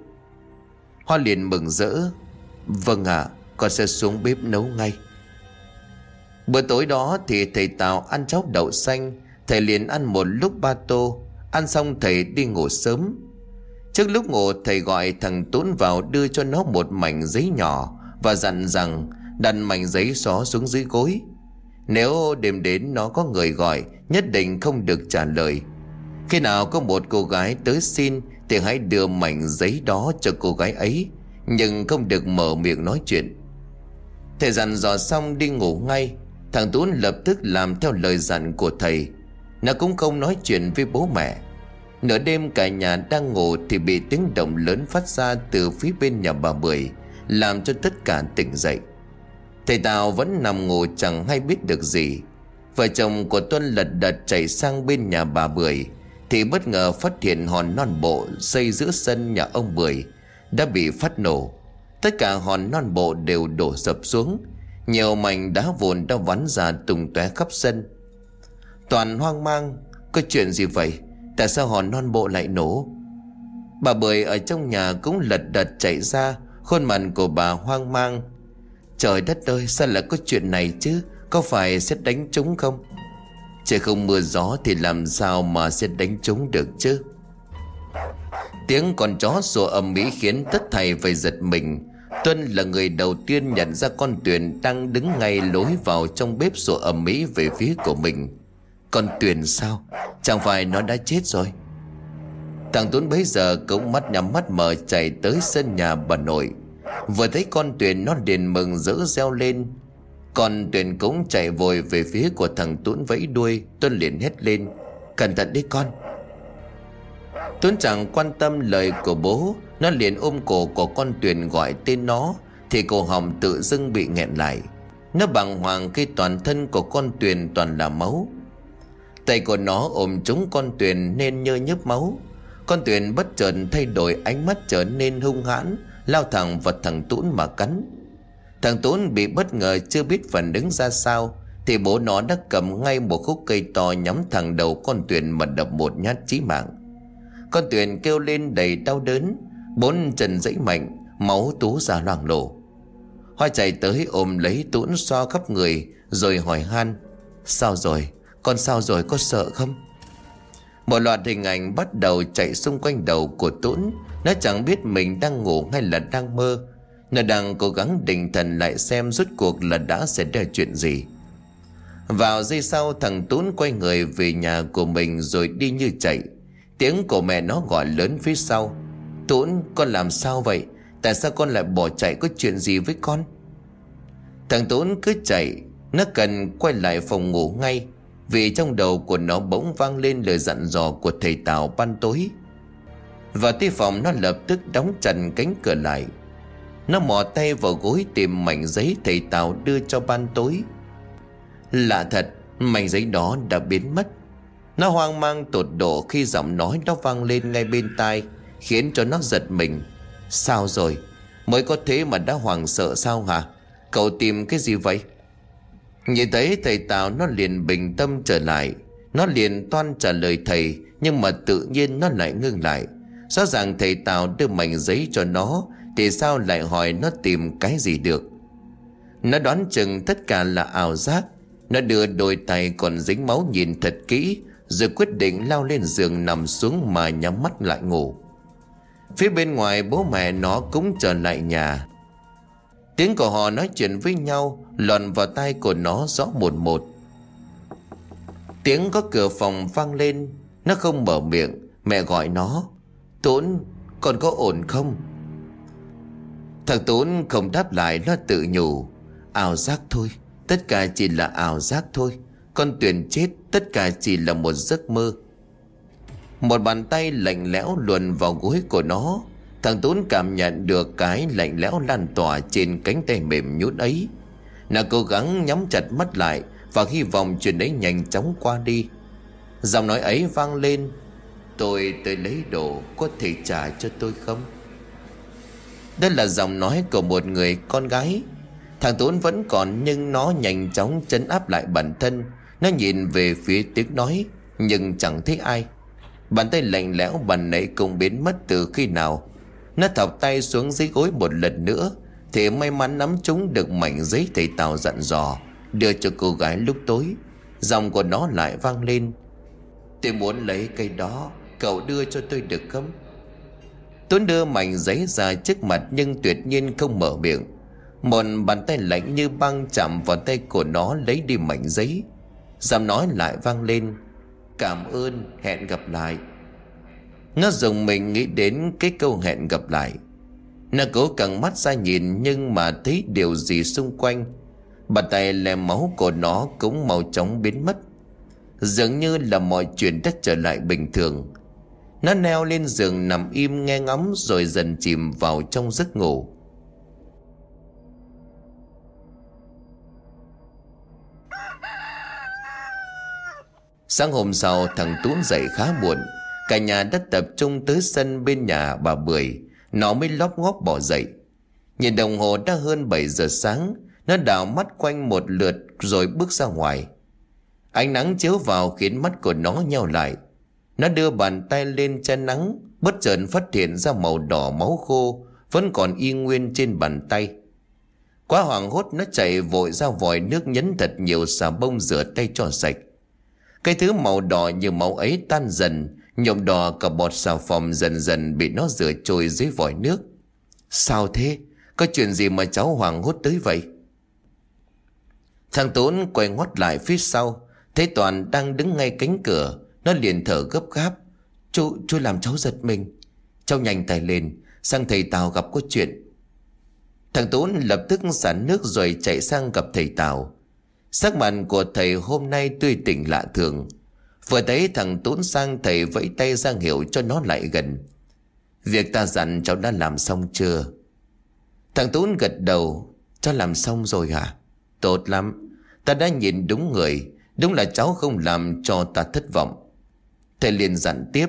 Hoa liền mừng rỡ. Vâng ạ. à, con sẽ xuống bếp nấu ngay. Bữa tối đó thì thầy Tào ăn cháo đậu xanh, Thầy liền ăn một lúc ba tô. Ăn xong thầy đi ngủ sớm. Trước lúc ngủ, thầy gọi thằng Tốn vào đưa cho nó một mảnh giấy nhỏ Và dặn rằng đặt mảnh giấy xó xuống dưới gối. Nếu đêm đến nó có người gọi, Nhất định không được trả lời. Khi nào có một cô gái tới xin Thì hãy đưa mảnh giấy đó cho cô gái ấy, Nhưng không được mở miệng nói chuyện. Thầy dặn dò xong đi ngủ ngay. Thằng Tú lập tức làm theo lời dặn của thầy. Nó cũng không nói chuyện với bố mẹ. Nửa đêm cả nhà đang ngủ Thì bị tiếng động lớn phát ra Từ phía bên nhà bà Bưởi Làm cho tất cả tỉnh dậy. Thầy Tào vẫn nằm ngủ chẳng hay biết được gì. Vợ chồng của Tuân lật đật chạy sang bên nhà bà Bưởi Thì bất ngờ phát hiện hòn non bộ Xây giữa sân nhà ông Bưởi Đã bị phát nổ. Tất cả hòn non bộ đều đổ sập xuống. Nhiều mảnh đá vụn đã vắn ra tung tóe khắp sân. Toàn hoang mang, Có chuyện gì vậy? Tại sao hòn non bộ lại nổ? Bà Bưởi ở trong nhà cũng lật đật chạy ra, Khuôn mặt của bà hoang mang. Trời đất ơi, sao lại có chuyện này chứ? Có phải sẽ đánh chúng không? Trời không mưa gió thì làm sao mà sẽ đánh chúng được chứ? Tiếng con chó sủa ầm mỹ khiến tất thầy phải giật mình. Tuân là người đầu tiên nhận ra con Tuyền đang đứng ngay lối vào trong bếp sủa ầm mỹ về phía của mình. Con Tuyền sao? Chẳng phải nó đã chết rồi? Thằng Tuấn bấy giờ cũng mắt nhắm mắt mở chạy tới sân nhà bà nội. Vừa thấy con Tuyền nó liền mừng rỡ reo lên. Con Tuyền cũng chạy vội về phía của thằng Tuấn vẫy đuôi tuân liền hét lên. Cẩn thận đi con Tuấn chẳng quan tâm lời của bố, Nó liền ôm cổ của con Tuyền gọi tên nó, Thì cổ họng tự dưng bị nghẹn lại. Nó bàng hoàng khi toàn thân của con Tuyền toàn là máu. Tay của nó ôm trúng con Tuyền nên nhơ nhớp máu. Con Tuyền bất chợt thay đổi ánh mắt trở nên hung hãn, Lao thẳng vào thằng Tún mà cắn. Thằng Tún bị bất ngờ chưa biết phản ứng ra sao, Thì bố nó đã cầm ngay một khúc cây to nhắm thẳng đầu con Tuyền mà đập một nhát chí mạng. Con Tuyền kêu lên đầy đau đớn, Bốn chân dãy mạnh, Máu tú ra loảng lổ. Hoa chạy tới ôm lấy Tún xoa khắp người, Rồi hỏi han, Sao rồi? Con sao rồi? Có sợ không? Một loạt hình ảnh bắt đầu chạy xung quanh đầu của Tún Nó chẳng biết mình đang ngủ hay là đang mơ. Nó đang cố gắng định thần lại xem rốt cuộc là đã xảy ra chuyện gì. Vào giây sau, thằng Tún quay người về nhà của mình rồi đi như chạy. Tiếng của mẹ nó gọi lớn phía sau. Tuấn, con làm sao vậy? Tại sao con lại bỏ chạy có chuyện gì với con? Thằng Tuấn cứ chạy, Nó cần quay lại phòng ngủ ngay, Vì trong đầu của nó bỗng vang lên lời dặn dò của thầy Tào ban tối. Và tới phòng, nó lập tức đóng chặt cánh cửa lại. Nó mò tay vào gối tìm mảnh giấy thầy Tào đưa cho ban tối. Lạ thật, Mảnh giấy đó đã biến mất. Nó hoang mang tột độ khi giọng nói nó vang lên ngay bên tai, Khiến cho nó giật mình. Sao rồi? Mới có thế mà đã hoàng sợ sao hả? Cậu tìm cái gì vậy? Nhìn thấy thầy Tào nó liền bình tâm trở lại. Nó liền toan trả lời thầy, Nhưng mà tự nhiên nó lại ngưng lại. Rõ ràng thầy Tào đưa mảnh giấy cho nó, Thì sao lại hỏi nó tìm cái gì được? Nó đoán chừng tất cả là ảo giác. Nó đưa đôi tay còn dính máu nhìn thật kỹ. Rồi quyết định lao lên giường nằm xuống mà nhắm mắt lại ngủ. Phía bên ngoài bố mẹ nó cũng trở lại nhà. Tiếng của họ nói chuyện với nhau lòn vào tai của nó rõ một một. Tiếng có cửa phòng vang lên, Nó không mở miệng. Mẹ gọi nó, Tốn, con có ổn không? Thằng Tốn không đáp lại, Nó tự nhủ, Ảo giác thôi, Tất cả chỉ là ảo giác thôi. Con tuyển chết Tất cả chỉ là một giấc mơ. Một bàn tay lạnh lẽo luồn vào gối của nó, Thằng Tốn cảm nhận được cái lạnh lẽo lan tỏa trên cánh tay mềm nhút ấy. Nó cố gắng nhắm chặt mắt lại Và hy vọng chuyện ấy nhanh chóng qua đi. Giọng nói ấy vang lên, Tôi tới lấy đồ Có thể trả cho tôi không? Đây là giọng nói của một người con gái. Thằng Tốn vẫn còn Nhưng nó nhanh chóng chấn áp lại bản thân. Nó nhìn về phía tiếng nói, Nhưng chẳng thấy ai. Bàn tay lạnh lẽo bàn nãy cũng biến mất từ khi nào. Nó thọc tay xuống dưới gối một lần nữa, Thì may mắn nắm chúng được mảnh giấy thầy Tào dặn dò, Đưa cho cô gái lúc tối. Dòng của nó lại vang lên. Tôi muốn lấy cây đó, Cậu đưa cho tôi được không? Tuấn đưa mảnh giấy ra trước mặt Nhưng tuyệt nhiên không mở miệng. Một bàn tay lạnh như băng chạm vào tay của nó lấy đi mảnh giấy. Giọng nói lại vang lên, Cảm ơn, hẹn gặp lại. Nó dùng mình nghĩ đến cái câu hẹn gặp lại Nó cố căng mắt ra nhìn Nhưng mà thấy điều gì xung quanh. Bàn tay lè máu của nó cũng màu chóng biến mất. Dường như là mọi chuyện đã trở lại bình thường. Nó neo lên giường nằm im nghe ngóng Rồi dần chìm vào trong giấc ngủ. Sáng hôm sau, thằng Tú dậy khá muộn. Cả nhà đã tập trung tới sân bên nhà bà Bưởi. Nó mới lóp ngóp bỏ dậy. Nhìn đồng hồ đã hơn 7 giờ sáng, Nó đảo mắt quanh một lượt rồi bước ra ngoài. Ánh nắng chiếu vào khiến mắt của nó nhau lại. Nó đưa bàn tay lên che nắng, Bất chợt phát hiện ra màu đỏ máu khô Vẫn còn y nguyên trên bàn tay. Quá hoảng hốt, nó chạy vội ra vòi nước nhấn thật nhiều xà bông rửa tay cho sạch. Cái thứ màu đỏ như máu ấy tan dần Nhộm đỏ cả bọt xà phòng dần dần bị nó rửa trôi dưới vòi nước. Sao thế? Có chuyện gì mà cháu hoảng hốt tới vậy? Thằng Tốn quay ngoắt lại phía sau. Thấy Toàn đang đứng ngay cánh cửa. Nó liền thở gấp gáp. Chú, chú làm cháu giật mình. Cháu nhanh tay lên. Sang thầy Tào gặp có chuyện. Thằng Tốn lập tức sản nước rồi chạy sang gặp thầy Tào. Sắc mặt của thầy hôm nay tươi tỉnh lạ thường. Vừa thấy thằng Tốn sang thầy vẫy tay ra hiệu cho nó lại gần. Việc ta dặn cháu đã làm xong chưa? Thằng Tốn gật đầu. Cháu làm xong rồi hả? Tốt lắm. Ta đã nhìn đúng người. Đúng là cháu không làm cho ta thất vọng. Thầy liền dặn tiếp.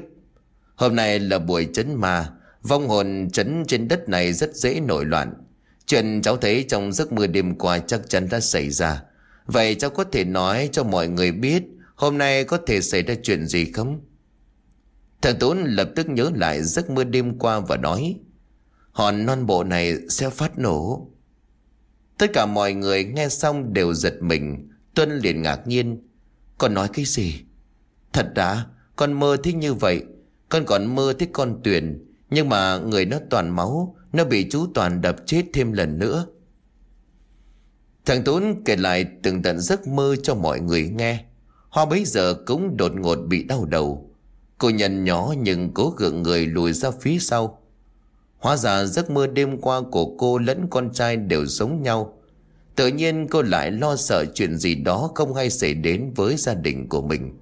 Hôm nay là buổi chấn ma. Vong hồn chấn trên đất này rất dễ nổi loạn. Chuyện cháu thấy trong giấc mưa đêm qua chắc chắn đã xảy ra. Vậy cháu có thể nói cho mọi người biết Hôm nay có thể xảy ra chuyện gì không? Thằng Tốn lập tức nhớ lại giấc mơ đêm qua và nói, Hòn non bộ này sẽ phát nổ. Tất cả mọi người nghe xong đều giật mình. Tuân liền ngạc nhiên, Con nói cái gì? Thật đã, Con mơ thích như vậy. Con còn mơ thích con Tuyền, Nhưng mà người nó toàn máu, Nó bị chú Toàn đập chết thêm lần nữa. Thằng Tốn kể lại từng tận giấc mơ cho mọi người nghe. Hoa bấy giờ cũng đột ngột bị đau đầu. Cô nhận nhỏ nhưng cố gượng người lùi ra phía sau. Hóa ra giấc mơ đêm qua của cô lẫn con trai đều giống nhau. Tự nhiên cô lại lo sợ chuyện gì đó không hay xảy đến với gia đình của mình.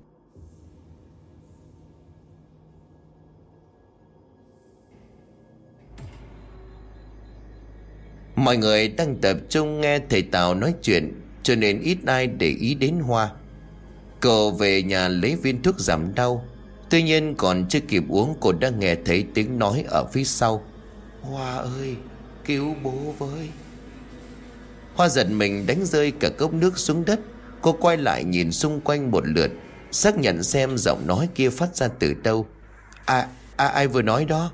Mọi người đang tập trung nghe thầy Tào nói chuyện Cho nên ít ai để ý đến Hoa. Cô về nhà lấy viên thuốc giảm đau. Tuy nhiên còn chưa kịp uống Cô đã nghe thấy tiếng nói ở phía sau. Hoa ơi Cứu bố với. Hoa giật mình đánh rơi cả cốc nước xuống đất. Cô quay lại nhìn xung quanh một lượt Xác nhận xem giọng nói kia phát ra từ đâu. À, à ai vừa nói đó?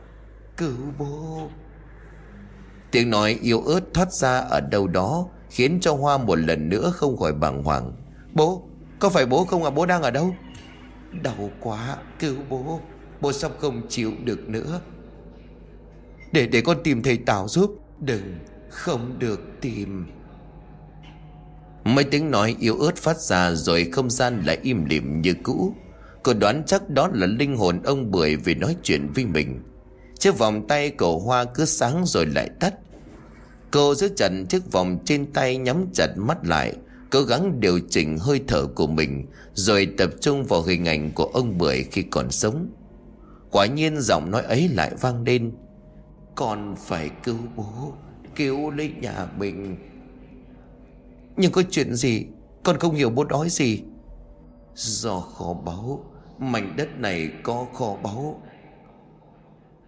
Cứu bố Tiếng nói yếu ớt thoát ra ở đâu đó Khiến cho Hoa một lần nữa không khỏi bàng hoàng. Bố, có phải bố không à bố đang ở đâu? Đau quá, cứu bố. Bố sắp không chịu được nữa. Để để con tìm thầy Tào giúp. Đừng, không được tìm. Mấy tiếng nói yếu ớt phát ra Rồi không gian lại im lìm như cũ. Cô đoán chắc đó là linh hồn ông Bưởi Vì nói chuyện với mình. Chiếc vòng tay cổ hoa cứ sáng rồi lại tắt. Cô giữ chặt chiếc vòng trên tay nhắm chặt mắt lại, Cố gắng điều chỉnh hơi thở của mình, Rồi tập trung vào hình ảnh của ông Bưởi khi còn sống. Quả nhiên giọng nói ấy lại vang lên. Con phải cứu bố, Cứu lấy nhà mình. Nhưng có chuyện gì? Con không hiểu bố nói gì. Do kho báu, Mảnh đất này có kho báu.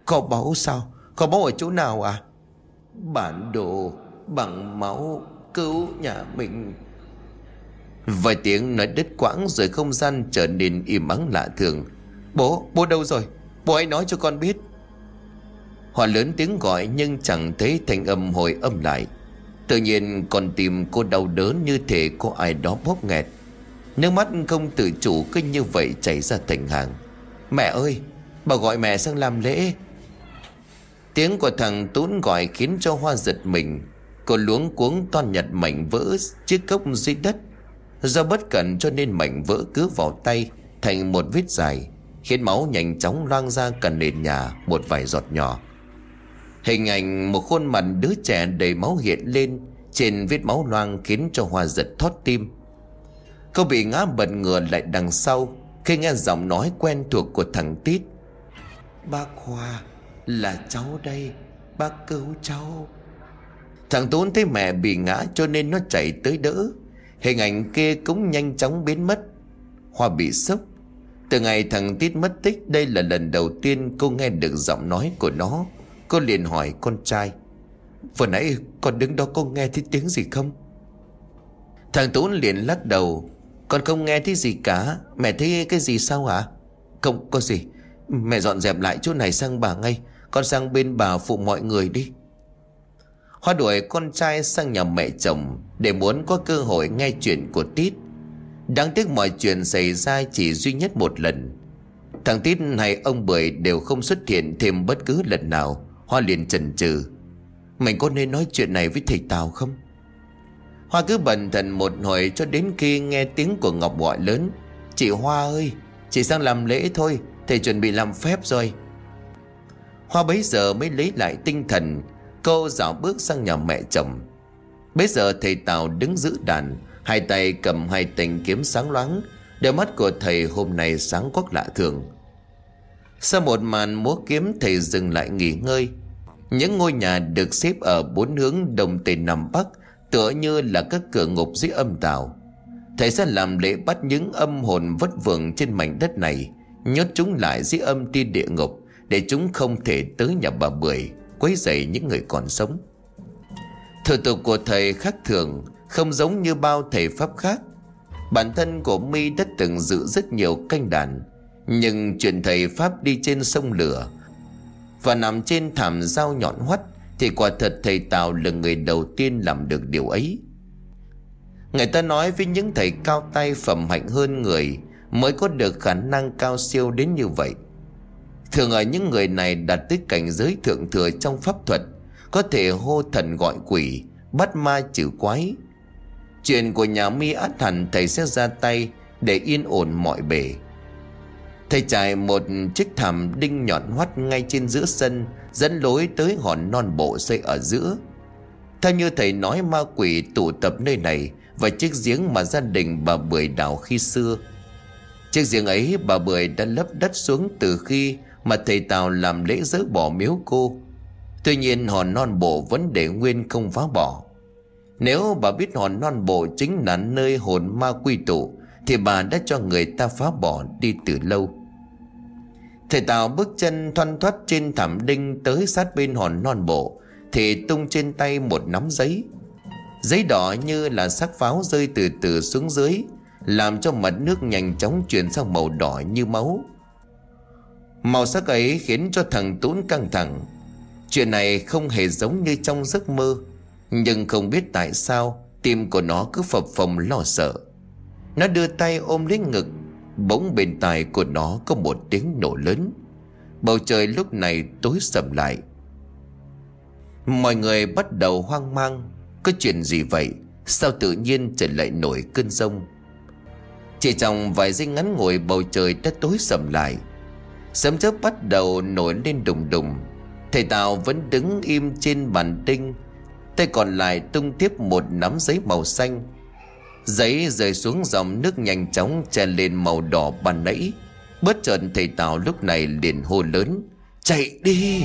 Kho báu sao? Kho báu ở chỗ nào à? Bản đồ bằng máu cứu nhà mình. Vài tiếng nói đứt quãng rồi không gian trở nên im ắng lạ thường. Bố, bố đâu rồi? Bố hãy nói cho con biết. Họ lớn tiếng gọi nhưng chẳng thấy thanh âm hồi âm lại. Tự nhiên còn tìm cô đau đớn như thể có ai đó bóp nghẹt. Nước mắt không tự chủ cứ như vậy chảy ra thành hàng. Mẹ ơi Bà gọi mẹ sang làm lễ. Tiếng của thằng Tún gọi khiến cho Hoa giật mình. Cô luống cuống toan nhặt mảnh vỡ chiếc cốc dưới đất. Do bất cẩn cho nên mảnh vỡ cứ vào tay, Thành một vết dài, Khiến máu nhanh chóng loang ra cả nền nhà, Một vài giọt nhỏ. Hình ảnh một khuôn mặt đứa trẻ đầy máu hiện lên, Trên vết máu loang khiến cho Hoa giật thót tim. Cô bị ngã bật ngửa lại đằng sau, Khi nghe giọng nói quen thuộc của thằng Tít. Bác Hoa là cháu đây, Bác cứu cháu. Thằng Tốn thấy mẹ bị ngã cho nên nó chạy tới đỡ. Hình ảnh kia cũng nhanh chóng biến mất. Hoa bị sốc. Từ ngày thằng Tít mất tích, Đây là lần đầu tiên cô nghe được giọng nói của nó. Cô liền hỏi con trai, Vừa nãy con đứng đó có nghe thấy tiếng gì không? Thằng Tốn liền lắc đầu, Con không nghe thấy gì cả. Mẹ thấy cái gì sao hả? Không, có gì. Mẹ dọn dẹp lại chỗ này sang bà ngay. Con sang bên bà phụ mọi người đi. Hoa đuổi con trai sang nhà mẹ chồng Để muốn có cơ hội nghe chuyện của Tít. Đáng tiếc mọi chuyện xảy ra chỉ duy nhất một lần. Thằng Tít hay ông Bưởi đều không xuất hiện thêm bất cứ lần nào. Hoa liền chần chừ. Mình có nên nói chuyện này với thầy Tào không? Hoa cứ bần thần một hồi cho đến khi nghe tiếng của Ngọc gọi lớn. Chị Hoa ơi, Chị sang làm lễ thôi. Thầy chuẩn bị làm phép rồi. Hoa bấy giờ mới lấy lại tinh thần. Cô dạo bước sang nhà mẹ chồng. Bây giờ thầy Tào đứng giữ đàn, Hai tay cầm hai thanh kiếm sáng loáng. Đôi mắt của thầy hôm nay sáng quắc lạ thường. Sau một màn múa kiếm, thầy dừng lại nghỉ ngơi. Những ngôi nhà được xếp ở bốn hướng đông tây nam bắc, Tựa như là các cửa ngục dưới âm tào. Thầy sẽ làm lễ bắt những âm hồn vất vưởng trên mảnh đất này, Nhốt chúng lại dưới âm ti địa ngục. Để chúng không thể tới nhà bà Bưởi, Quấy rầy những người còn sống. Thủ tục của thầy khác thường Không giống như bao thầy pháp khác. Bản thân của mi đã từng giữ rất nhiều canh đàn, Nhưng chuyện thầy Pháp đi trên sông lửa Và nằm trên thảm dao nhọn hoắt Thì quả thật thầy Tào là người đầu tiên làm được điều ấy. Người ta nói với những thầy cao tay phẩm hạnh hơn người Mới có được khả năng cao siêu đến như vậy. Thường ở những người này đạt tới cảnh giới thượng thừa trong pháp thuật, Có thể hô thần gọi quỷ, Bắt ma trừ quái. Chuyện của nhà mi át hẳn, thầy sẽ ra tay Để yên ổn mọi bể Thầy trải một chiếc thảm đinh nhọn hoắt ngay trên giữa sân, Dẫn lối tới hòn non bộ xây ở giữa. Theo như thầy nói, ma quỷ tụ tập nơi này Và chiếc giếng mà gia đình bà Bưởi đào khi xưa. Chiếc giếng ấy, bà Bưởi đã lấp đất xuống từ khi mà thầy Tào làm lễ dỡ bỏ miếu cô. Tuy nhiên hòn non bộ vẫn để nguyên không phá bỏ. Nếu bà biết hòn non bộ chính là nơi hồn ma quy tụ, Thì bà đã cho người ta phá bỏ đi từ lâu. Thầy Tào bước chân thoăn thoắt trên thảm đinh tới sát bên hòn non bộ Thì tung trên tay một nắm giấy. Giấy đỏ như là sắc pháo rơi từ từ xuống dưới, Làm cho mặt nước nhanh chóng chuyển sang màu đỏ như máu. Màu sắc ấy khiến cho thằng Tún căng thẳng. Chuyện này không hề giống như trong giấc mơ, nhưng không biết tại sao Tim của nó cứ phập phồng lo sợ. Nó đưa tay ôm lấy ngực, Bỗng bên tai của nó có một tiếng nổ lớn. Bầu trời lúc này tối sầm lại. Mọi người bắt đầu hoang mang, Có chuyện gì vậy? Sao tự nhiên trời lại nổi cơn rông? Chỉ trong vài giây ngắn ngồi bầu trời đã tối sầm lại. Sấm chớp bắt đầu nổi lên đùng đùng. Thầy Tào vẫn đứng im trên bàn tinh. Tay còn lại tung tiếp một nắm giấy màu xanh. Giấy rơi xuống dòng nước nhanh chóng chen lên màu đỏ ban nãy. Bất chợt thầy Tào lúc này liền hô lớn, Chạy đi!